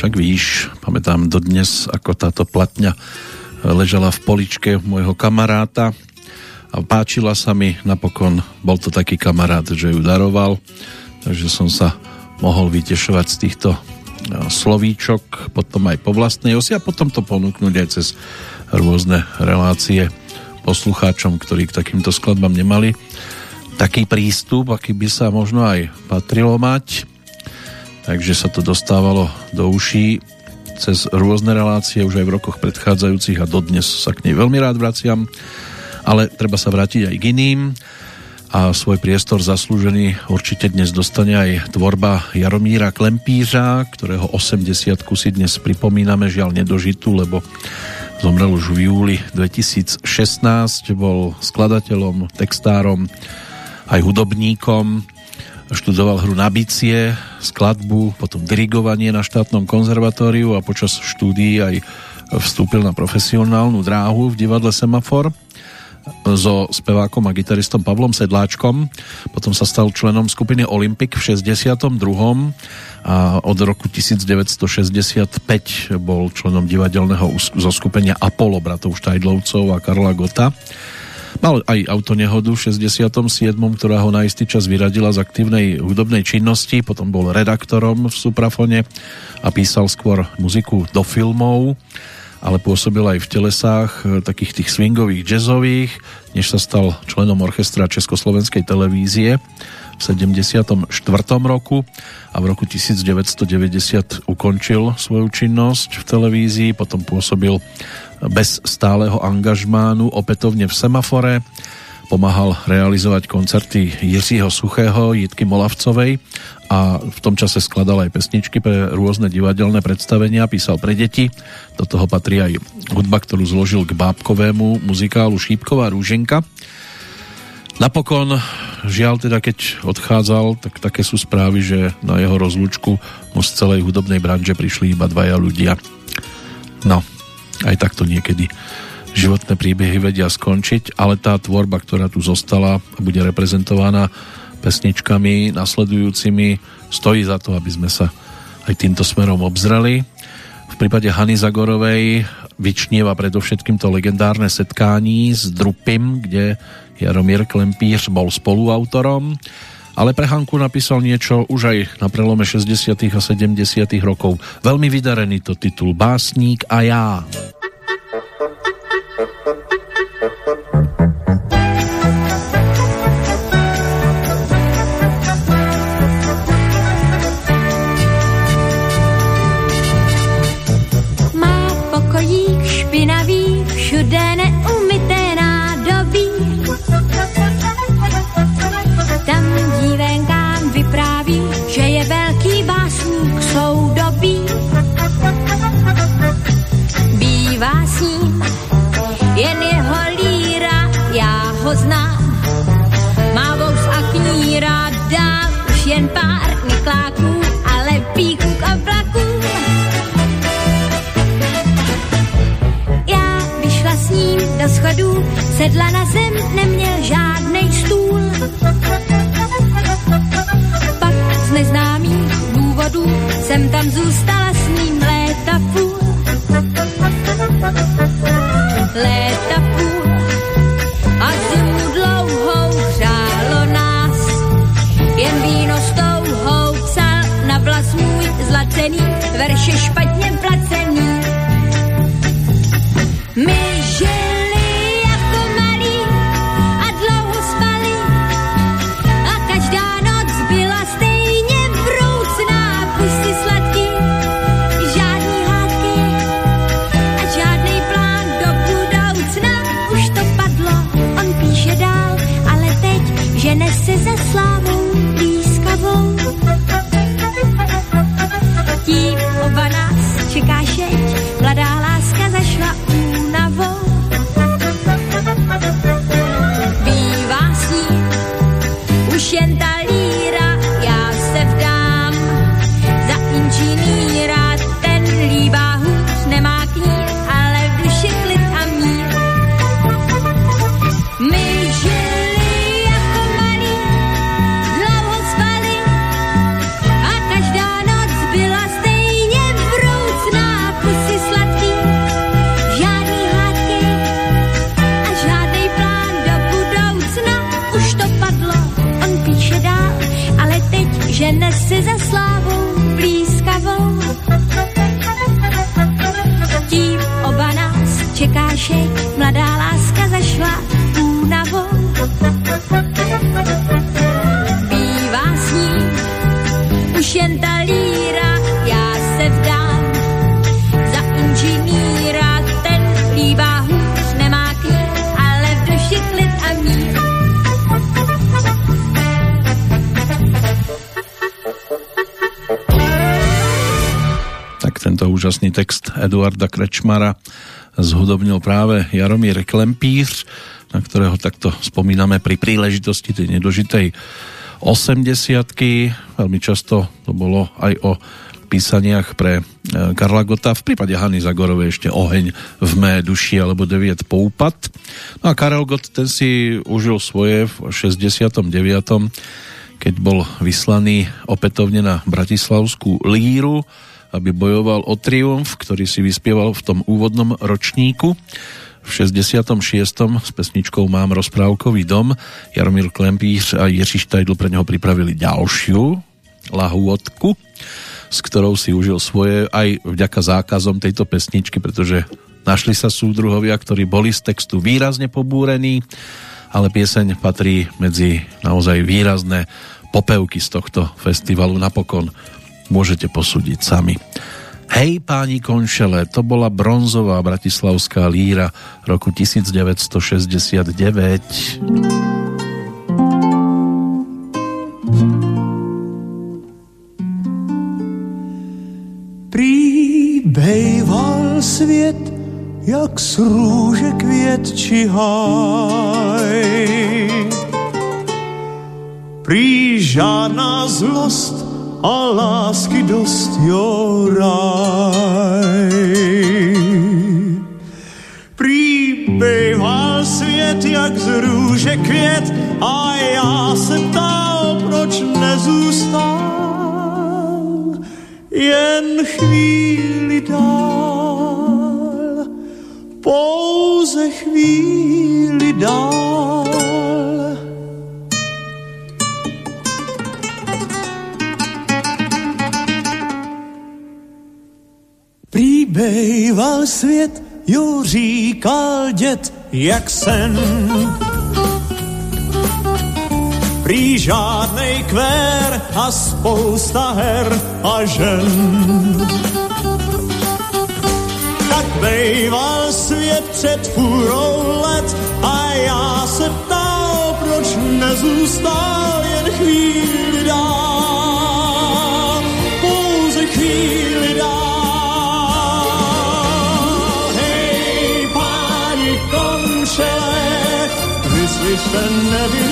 však víš, pamätám dodnes, ako táto platňa ležala v poličke môjho kamaráta a páčila sa mi, napokon bol to taký kamarát, že ju daroval, takže som sa mohol vytešovať z týchto e, slovíčok, potom aj po vlastnej osi a potom to ponúknuť aj cez rôzne relácie poslucháčom, ktorí k takýmto skladbám nemali taký prístup, aký by sa možno aj patrilo mať takže sa to dostávalo do uší cez rôzne relácie už aj v rokoch predchádzajúcich a dodnes sa k nej veľmi rád vraciam. Ale treba sa vrátiť aj k iným. A svoj priestor zaslúžený určite dnes dostane aj tvorba Jaromíra Klempířa, ktorého 80 si dnes pripomíname, žiaľ nedožitú, lebo zomrel už v júli 2016, bol skladateľom, textárom, aj hudobníkom, študoval hru na bicie, skladbu, potom dirigovanie na štátnom konzervatóriu a počas štúdií aj vstúpil na profesionálnu dráhu v divadle Semafor so spevákom a gitaristom Pavlom Sedláčkom. Potom sa stal členom skupiny Olympic v 62. a od roku 1965 bol členom divadelného zoskupenia Apollo bratov Štajdlovcov a Karla Gota. Mal aj autonehodu v 67., ktorá ho na istý čas vyradila z aktívnej hudobnej činnosti, potom bol redaktorom v Suprafone a písal skôr muziku do filmov ale pôsobil aj v telesách e, takých tých swingových, jazzových, než sa stal členom orchestra Československej televízie v 74. roku a v roku 1990 ukončil svoju činnosť v televízii, potom pôsobil bez stáleho angažmánu opätovne v Semafore, pomáhal realizovať koncerty Jiřího Suchého, Jitky Molavcovej a v tom čase skladal aj pesničky pre rôzne divadelné predstavenia, písal pre deti. Do toho patrí aj hudba, ktorú zložil k bábkovému muzikálu Šípková rúženka. Napokon, žiaľ teda, keď odchádzal, tak také sú správy, že na jeho rozlúčku mu z celej hudobnej branže prišli iba dvaja ľudia. No, aj takto niekedy životné príbehy vedia skončiť, ale tá tvorba, ktorá tu zostala a bude reprezentovaná pesničkami nasledujúcimi stojí za to, aby sme sa aj týmto smerom obzreli. V prípade Hany Zagorovej vyčnieva predovšetkým to legendárne setkání s Drupim, kde Jaromír Klempíř bol spoluautorom, ale pre Hanku napísal niečo už aj na prelome 60. a 70. rokov. Veľmi vydarený to titul Básník a já. Bývá s ním jen jeho líra, já ho znám. Má vous a kníra, dám už jen pár nikláků, ale píků a vlaků. Já vyšla s ním do schodů, sedla na zem, neměl žádnej stůl. Pak z neznámých důvodů jsem tam zůstala a zimu dlouhou přálo nás. Jen víno s touhou na vlas můj zlacený, verše špatně placený. My keep text Eduarda Krečmara zhudobnil práve Jaromír Klempíř, na ktorého takto spomíname pri príležitosti tej nedožitej 80 Veľmi často to bolo aj o písaniach pre e, Karla Gota, v prípade Hany Zagorovej ešte Oheň v mé duši alebo 9 poupad. No a Karel Gott ten si užil svoje v 69 keď bol vyslaný opätovne na Bratislavskú líru, aby bojoval o triumf, ktorý si vyspieval v tom úvodnom ročníku. V 66. s pesničkou Mám rozprávkový dom Jaromír Klempíř a Jiří Štajdl pre neho pripravili ďalšiu lahôdku, s ktorou si užil svoje aj vďaka zákazom tejto pesničky, pretože našli sa súdruhovia, ktorí boli z textu výrazne pobúrení, ale pieseň patrí medzi naozaj výrazné popevky z tohto festivalu. Napokon môžete posúdiť sami. Hej, páni konšele, to bola bronzová bratislavská líra roku 1969. Bejval svět, jak z růže květ či háj. Prý žádná zlost a lásky dost jo bejval svět, jak z růže květ a já se ptal, proč nezůstal jen chvíli dál, pouze chvíli dál. Příbejval svět, jo říkal dět, jak sen. Prý žádnej kvér a spousta her a žen. Tak bejval svět před fůrou let a já se ptal, proč nezůstal jen chvíli dál. Vyslyšte nevinný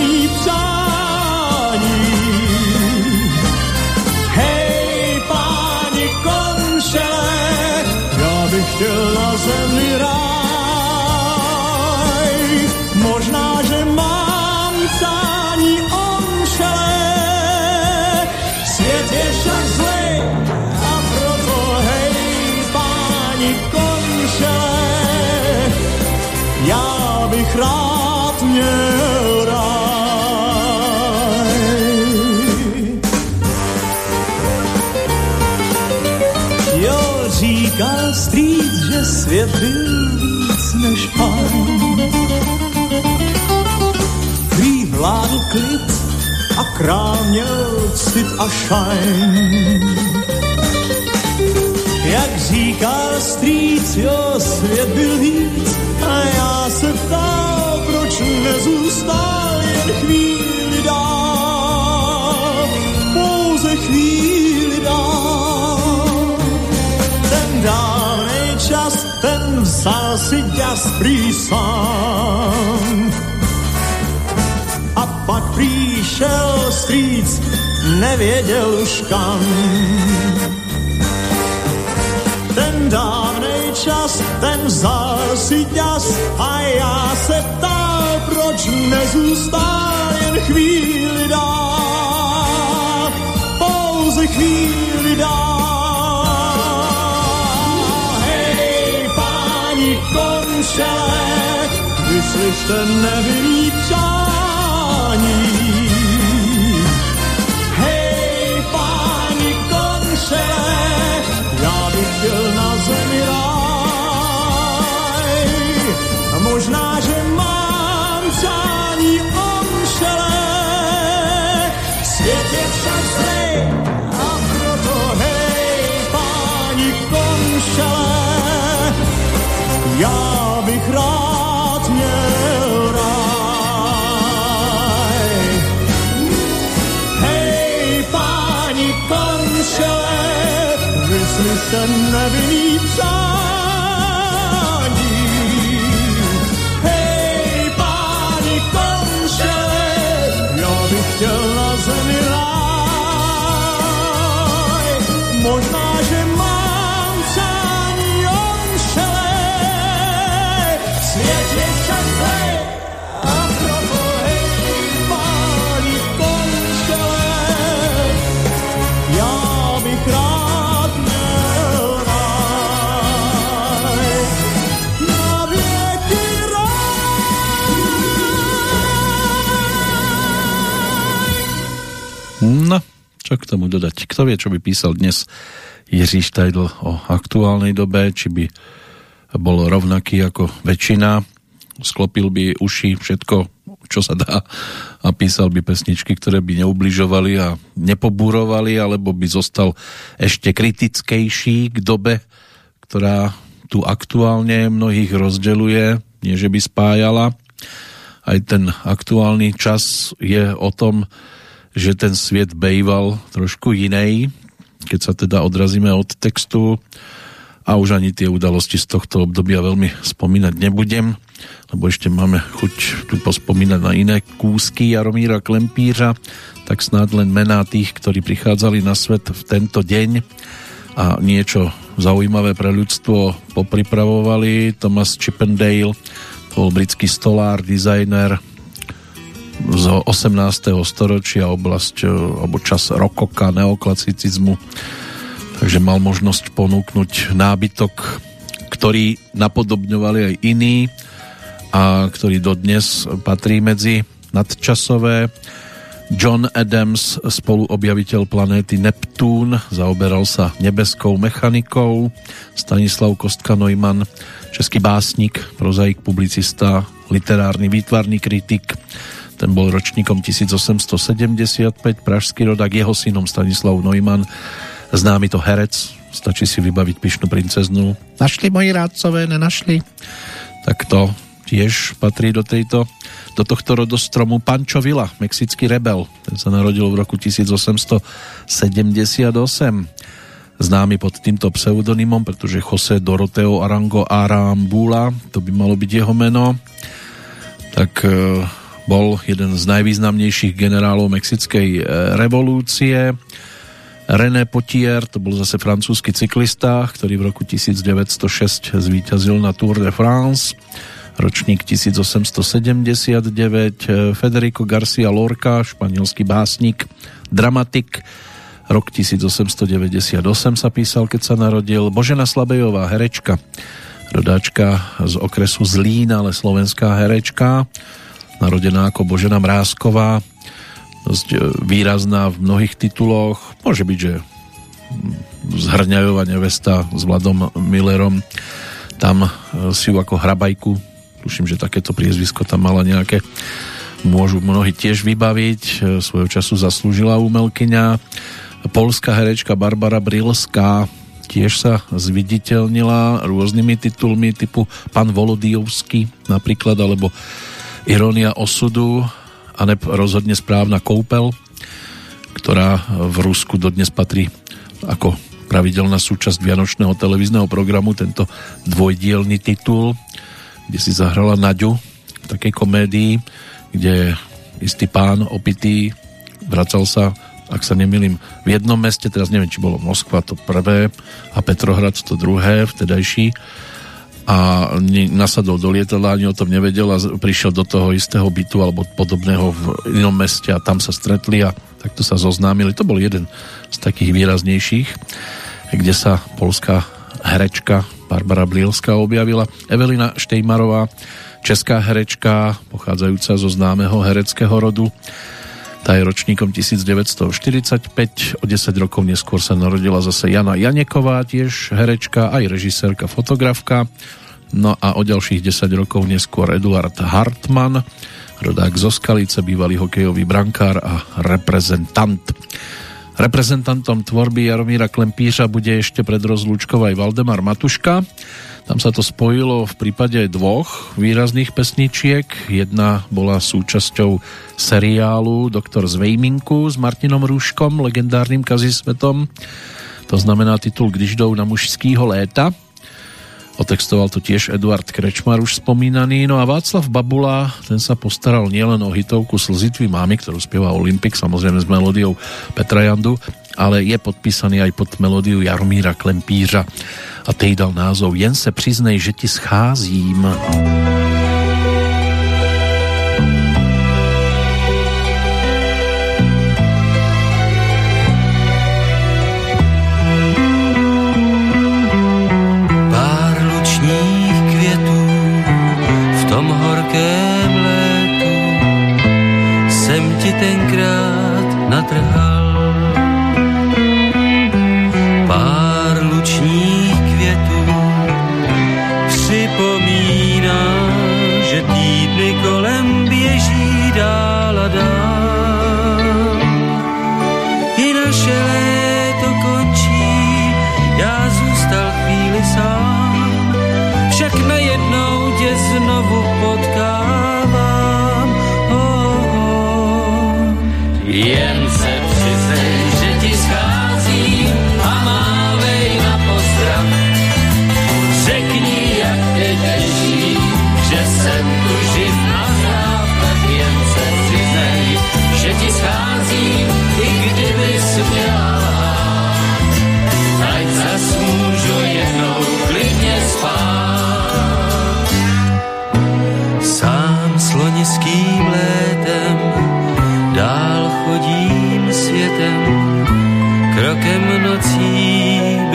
měl cit a šajn. Jak říká strýc, jo, svět byl víc a já se ptal, proč nezůstal jen chvíli dál, pouze chvíli dál. Ten dávnej čas, ten vzal si ďas prý. Pak přišel strýc, nevěděl už kam ten dávnej čas, ten vzal si ťas a já se ptal, proč nezůstal jen chvíli dál, pouze chvíli dál. Hej, páni končele, vyslyšte nevinný přání. Vyslyšte nevinný přání. Čo k tomu dodať? Kto vie, čo by písal dnes Jiří Štajdl o aktuálnej dobe, či by bol rovnaký ako väčšina, sklopil by uši všetko, čo sa dá a písal by pesničky, ktoré by neubližovali a nepobúrovali, alebo by zostal ešte kritickejší k dobe, ktorá tu aktuálne mnohých rozdeluje, nie že by spájala. Aj ten aktuálny čas je o tom, že ten sviet bejval trošku inej, keď sa teda odrazíme od textu a už ani tie udalosti z tohto obdobia veľmi spomínať nebudem, lebo ešte máme chuť tu pospomínať na iné kúsky Jaromíra Klempířa, tak snáď len mená tých, ktorí prichádzali na svet v tento deň a niečo zaujímavé pre ľudstvo popripravovali. Thomas Chippendale bol britský stolár, dizajner, z 18. storočia oblasť alebo čas rokoka, neoklasicizmu takže mal možnosť ponúknuť nábytok, ktorý napodobňovali aj iní a ktorý dodnes patrí medzi nadčasové. John Adams, spoluobjaviteľ planéty Neptún, zaoberal sa nebeskou mechanikou. Stanislav Kostka-Neumann, český básnik, prozaik, publicista, literárny výtvarný kritik, ten bol ročníkom 1875, pražský rodak, jeho synom Stanislav Neumann, známy to herec, stačí si vybaviť Pišnú princeznu. Našli moji rádcové, nenašli? Tak to tiež patrí do tejto do tohto rodostromu Pancho Villa, mexický rebel. Ten sa narodil v roku 1878. Známy pod týmto pseudonymom, pretože José Doroteo Arango Arambula, to by malo byť jeho meno, tak e, bol jeden z najvýznamnejších generálov mexickej e, revolúcie. René Potier, to bol zase francúzsky cyklista, ktorý v roku 1906 zvíťazil na Tour de France. Ročník 1879. Federico Garcia Lorca, španielský básnik, dramatik. Rok 1898 sa písal, keď sa narodil. Božena Slabejová, herečka, rodáčka z okresu Zlín, ale slovenská herečka narodená ako Božena Mrázková, dosť výrazná v mnohých tituloch. Môže byť, že Zhrňajová nevesta s Vladom Millerom. Tam e, si ju ako hrabajku, tuším, že takéto priezvisko tam mala nejaké, môžu mnohí tiež vybaviť. E, svojho času zaslúžila umelkyňa. Polská herečka Barbara Brilská tiež sa zviditeľnila rôznymi titulmi typu Pan Volodijovský napríklad, alebo Irónia osudu a rozhodne správna koupel, ktorá v Rusku dodnes patrí ako pravidelná súčasť Vianočného televízneho programu, tento dvojdielný titul, kde si zahrala Naďu v takej komédii, kde istý pán opitý vracal sa, ak sa nemýlim, v jednom meste, teraz neviem, či bolo Moskva to prvé a Petrohrad to druhé, vtedajší, a nasadol do lietadla, ani o tom nevedel a prišiel do toho istého bytu alebo podobného v inom meste a tam sa stretli a takto sa zoznámili. To bol jeden z takých výraznejších, kde sa polská herečka Barbara Blielská objavila. Evelina Štejmarová, česká herečka, pochádzajúca zo známeho hereckého rodu. Tá je ročníkom 1945, o 10 rokov neskôr sa narodila zase Jana Janeková, tiež herečka, aj režisérka, fotografka. No a o ďalších 10 rokov neskôr Eduard Hartmann, rodák zo Skalice, bývalý hokejový brankár a reprezentant. Reprezentantom tvorby Jaromíra Klempíša bude ešte pred rozlúčkou aj Valdemar Matuška, tam sa to spojilo v prípade dvoch výrazných pesničiek. Jedna bola súčasťou seriálu Doktor z Vejminku s Martinom Rúškom, legendárnym kazisvetom. To znamená titul Když jdou na mužskýho léta. Otextoval to tiež Eduard Krečmar už spomínaný. No a Václav Babula, ten sa postaral nielen o hitovku Slzitví mámy, ktorú spieva Olympik, samozrejme s melódiou Petra Jandu, ale je podpísaný aj pod melódiu Jaromíra Klempířa a tej dal názov Jen se přiznej, že ti scházím. Pár lučních květů v tom horkém létu jsem ti tenkrát natrhal.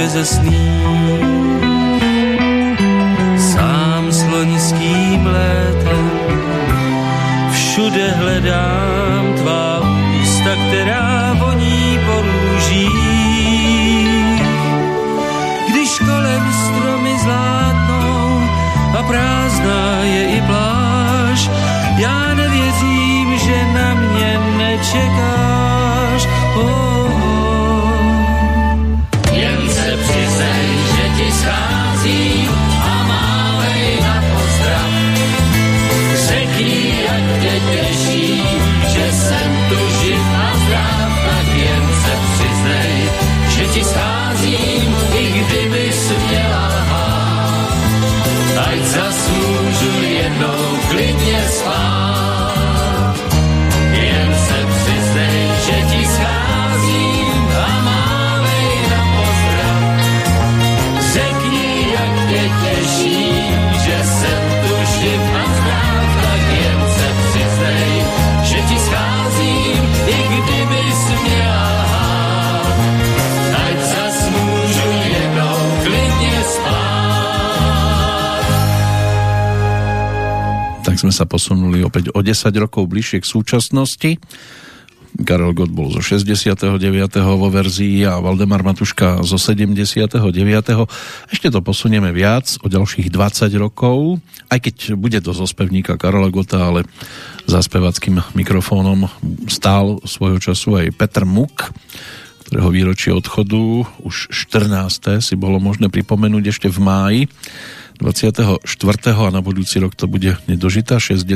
Nocí bezesný. Sám sloniským létem všude hledám tvá ústa, která sa posunuli opäť o 10 rokov bližšie k súčasnosti. Karel Gott bol zo 69. vo verzii a Valdemar Matuška zo 79. Ešte to posunieme viac o ďalších 20 rokov, aj keď bude to zo spevníka Karola Gota, ale za spevackým mikrofónom stál svojho času aj Petr Muk, ktorého výročie odchodu už 14. si bolo možné pripomenúť ešte v máji 24. a na budúci rok to bude nedožitá 60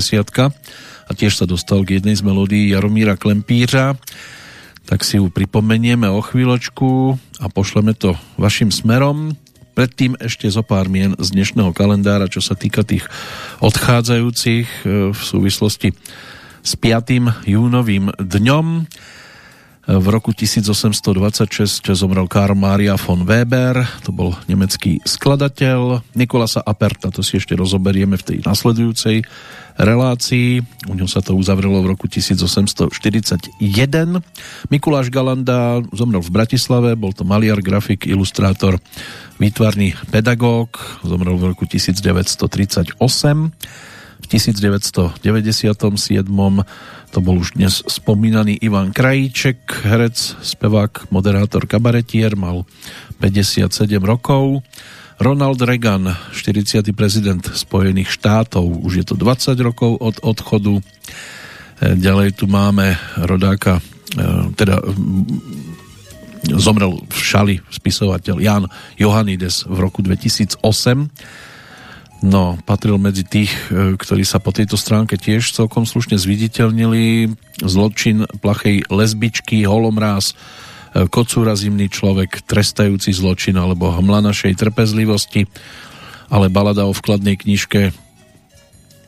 a tiež sa dostal k jednej z melódií Jaromíra Klempířa tak si ju pripomenieme o chvíľočku a pošleme to vašim smerom predtým ešte zo pár mien z dnešného kalendára, čo sa týka tých odchádzajúcich e, v súvislosti s 5. júnovým dňom. V roku 1826 zomrel Karl Maria von Weber, to bol nemecký skladateľ. Nikolasa Aperta, to si ešte rozoberieme v tej nasledujúcej relácii. U ňom sa to uzavrelo v roku 1841. Mikuláš Galanda zomrel v Bratislave, bol to maliar, grafik, ilustrátor, výtvarný pedagóg, zomrel v roku 1938. V 1997 to bol už dnes spomínaný Ivan Krajíček, herec, spevák, moderátor, kabaretier, mal 57 rokov. Ronald Reagan, 40. prezident Spojených štátov, už je to 20 rokov od odchodu. E, ďalej tu máme rodáka, e, teda zomrel v Šali spisovateľ Jan Johannides v roku 2008 No, patril medzi tých, e, ktorí sa po tejto stránke tiež celkom slušne zviditeľnili. Zločin plachej lesbičky, holomráz, e, kocúra zimný človek, trestajúci zločin alebo hmla našej trpezlivosti, ale balada o vkladnej knižke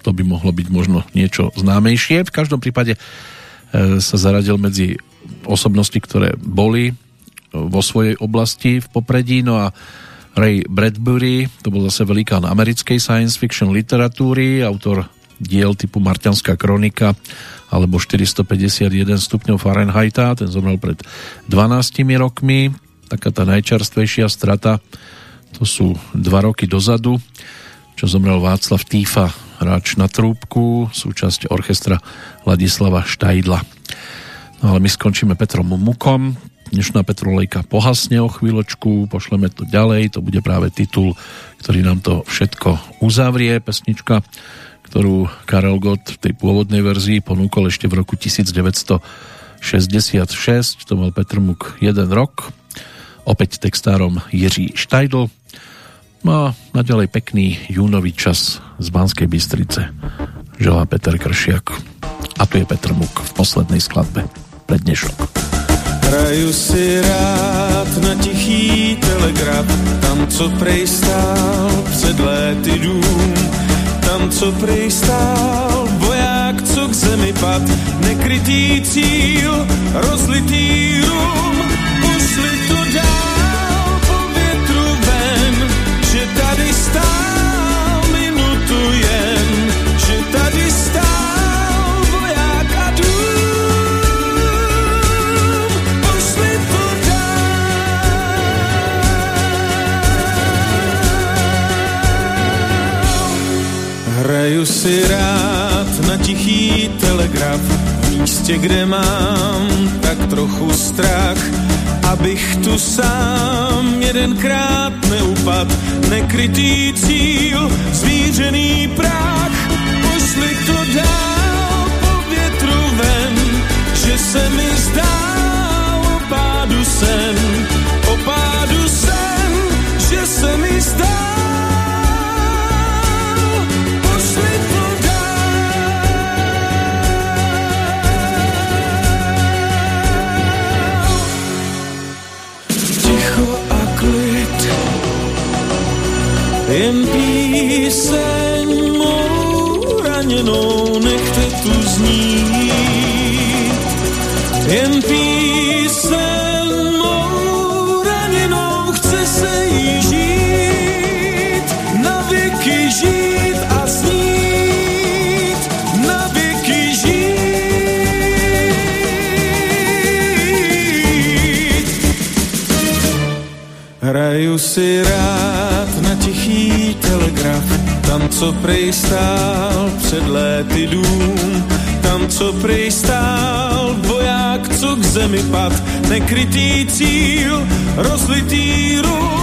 to by mohlo byť možno niečo známejšie. V každom prípade e, sa zaradil medzi osobnosti, ktoré boli vo svojej oblasti v popredí, no a Ray Bradbury, to bol zase velikán americkej science fiction literatúry, autor diel typu Marťanská kronika alebo 451 stupňov Fahrenheita, ten zomrel pred 12 rokmi. Taká tá najčerstvejšia strata, to sú dva roky dozadu, čo zomrel Václav Týfa, hráč na trúbku, súčasť orchestra Ladislava Štajdla. No ale my skončíme Petrom Mukom, dnešná Petrolejka pohasne o chvíľočku, pošleme to ďalej, to bude práve titul, ktorý nám to všetko uzavrie, pesnička, ktorú Karel Gott v tej pôvodnej verzii ponúkol ešte v roku 1966, to mal Petr Muk jeden rok, opäť textárom Jiří Štajdl, no a naďalej pekný júnový čas z Banskej Bystrice. Želá Peter Kršiak. A tu je Petr Muk v poslednej skladbe pre dnešok. Hraju si rád na tichý telegraf, tam, co prej stál před léty dům, tam, co prej stál voják, co k zemi pad, nekrytý cíl, rozlitý rum, Hraju si rád na tichý telegraf. V místě, kde mám tak trochu strach, abych tu sám jedenkrát neupad, nekrytý cíl, zvířený prach, pošli to dál po větru ven, že se mi zdál o pádu sen, o že se mi zdál jen píseň mou raněnou nechte tu znít. Jen píseň mou raněnou chce se jí žít, na věky žít a snít, na věky žít. Hraju si rád telegraf, tam, co prej stál před léty dům, tam, co prej stál voják, co k zemi pad, nekrytý cíl, rozlitý rum,